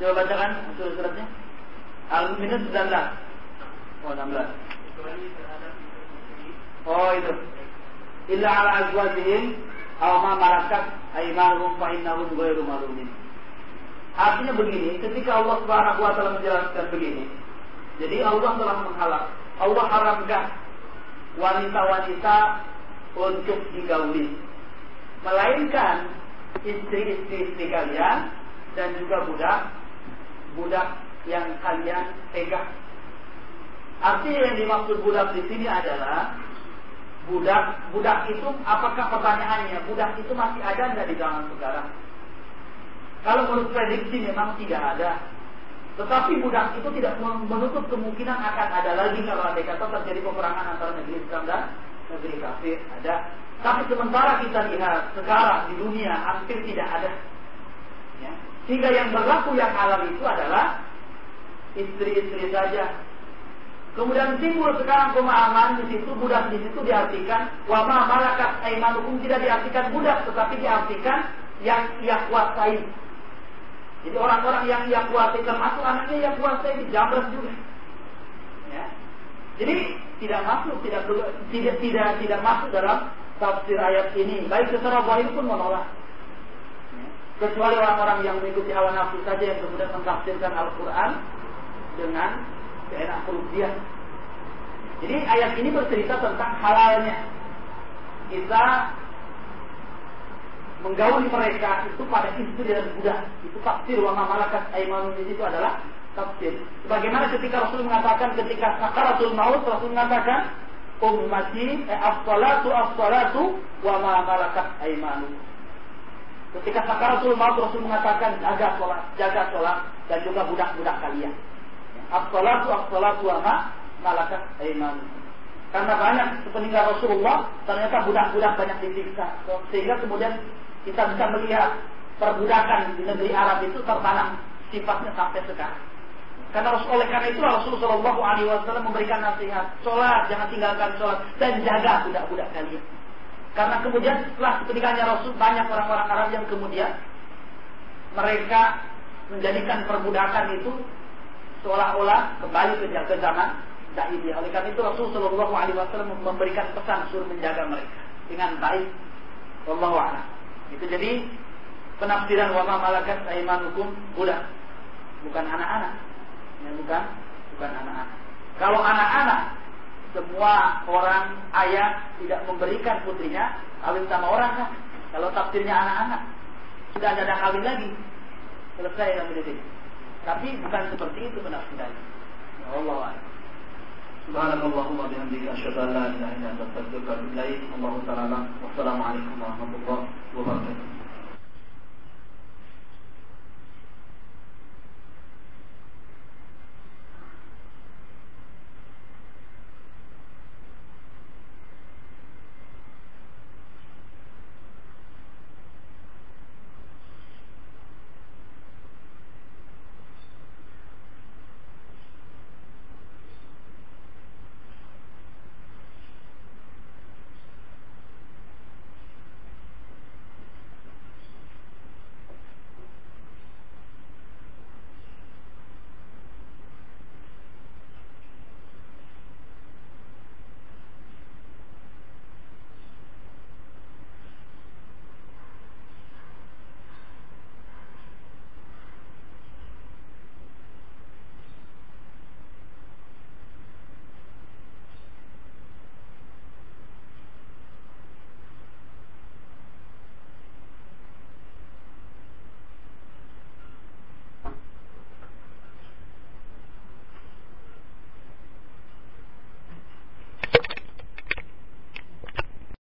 S2: Coba bacakan surat-suratnya. Al-Minus 19. Oh 16. Oh itu. Illa ala azwajihim aw ma malakat aymanuhum fa innahum ghairu malumin. Artinya begini, ketika Allah Subhanahu wa taala menjelaskan begini, jadi Allah telah menghalang, Allah haramkan wanita-wanita untuk digauli. Melainkan istri-istri kalian dan juga budak budak yang kalian pegang. Artinya yang dimaksud budak di sini adalah budak budak itu apakah pertanyaannya budak itu masih ada nggak di zaman sekarang? Kalau menurut prediksi memang tidak ada. Tetapi budak itu tidak menutup kemungkinan akan ada lagi kalau ada kata terjadi peperangan antara negeri Islam dan negeri kafir. Ada. Tapi sementara kita lihat sekarang di dunia hampir tidak ada. Ya. Sehingga yang berlaku yang halal itu adalah istri-istri saja Kemudian timbul sekarang pemahaman di situ budak di situ diartikan wama malakat aimanukum tidak diartikan budak tetapi diartikan yang ia kuasai. Jadi orang-orang yang ia kuasai termasuk anaknya yang kuasai di Jabras juga. Ya. Jadi tidak masuk tidak tidak tidak tidak masuk dalam tafsir ayat ini. Baik secara zahir pun menolak. Ya. Kecuali orang-orang yang mengikuti hawa nafsu saja yang kemudian mentafsirkan Al-Quran dengan enak perut dia. Jadi ayat ini bercerita tentang halalnya kita menggauli mereka itu pada istri dan budak. Itu tafsir wa malakat aimanun di situ adalah tafsir. Bagaimana ketika Rasul mengatakan ketika sakaratul maut Rasul mengatakan ummati eh, as-salatu as-salatu wa ma malakat aimanun. Ketika sakaratul maut Rasul mengatakan jaga sholat, jaga sholat dan juga budak-budak kalian. As-salatu as-salatu wa ma malakat aiman. Karena banyak sepeninggal Rasulullah ternyata budak-budak banyak disiksa. Sehingga kemudian kita bisa melihat perbudakan di negeri Arab itu tertanam sifatnya sampai sekarang. Karena oleh karena itu Rasulullah Shallallahu Alaihi Wasallam memberikan nasihat, sholat jangan tinggalkan sholat dan jaga budak-budak kalian. Karena kemudian setelah peninggalnya Rasul banyak orang-orang Arab yang kemudian mereka menjadikan perbudakan itu seolah-olah kembali ke, ke zaman jahiliyah. Oleh karena itu Rasul Shallallahu Alaihi Wasallam memberikan pesan suruh menjaga mereka dengan baik. A'lam. Itu jadi penafsiran wama malakat hukum budak, bukan anak-anak. Ya, bukan bukan anak-anak. Kalau anak-anak semua orang ayah tidak memberikan putrinya kawin sama orang kan. Kalau tafsirnya anak-anak sudah ada kawin lagi. Selesai yang mendidik. Tapi bukan seperti itu penafsirannya. Allah Subhanallahumma bihamdika asyhadu an la ilaha illa anta astaghfiruka wa atubu ilaik. Allahu ta'ala. Wassalamualaikum warahmatullahi wabarakatuh.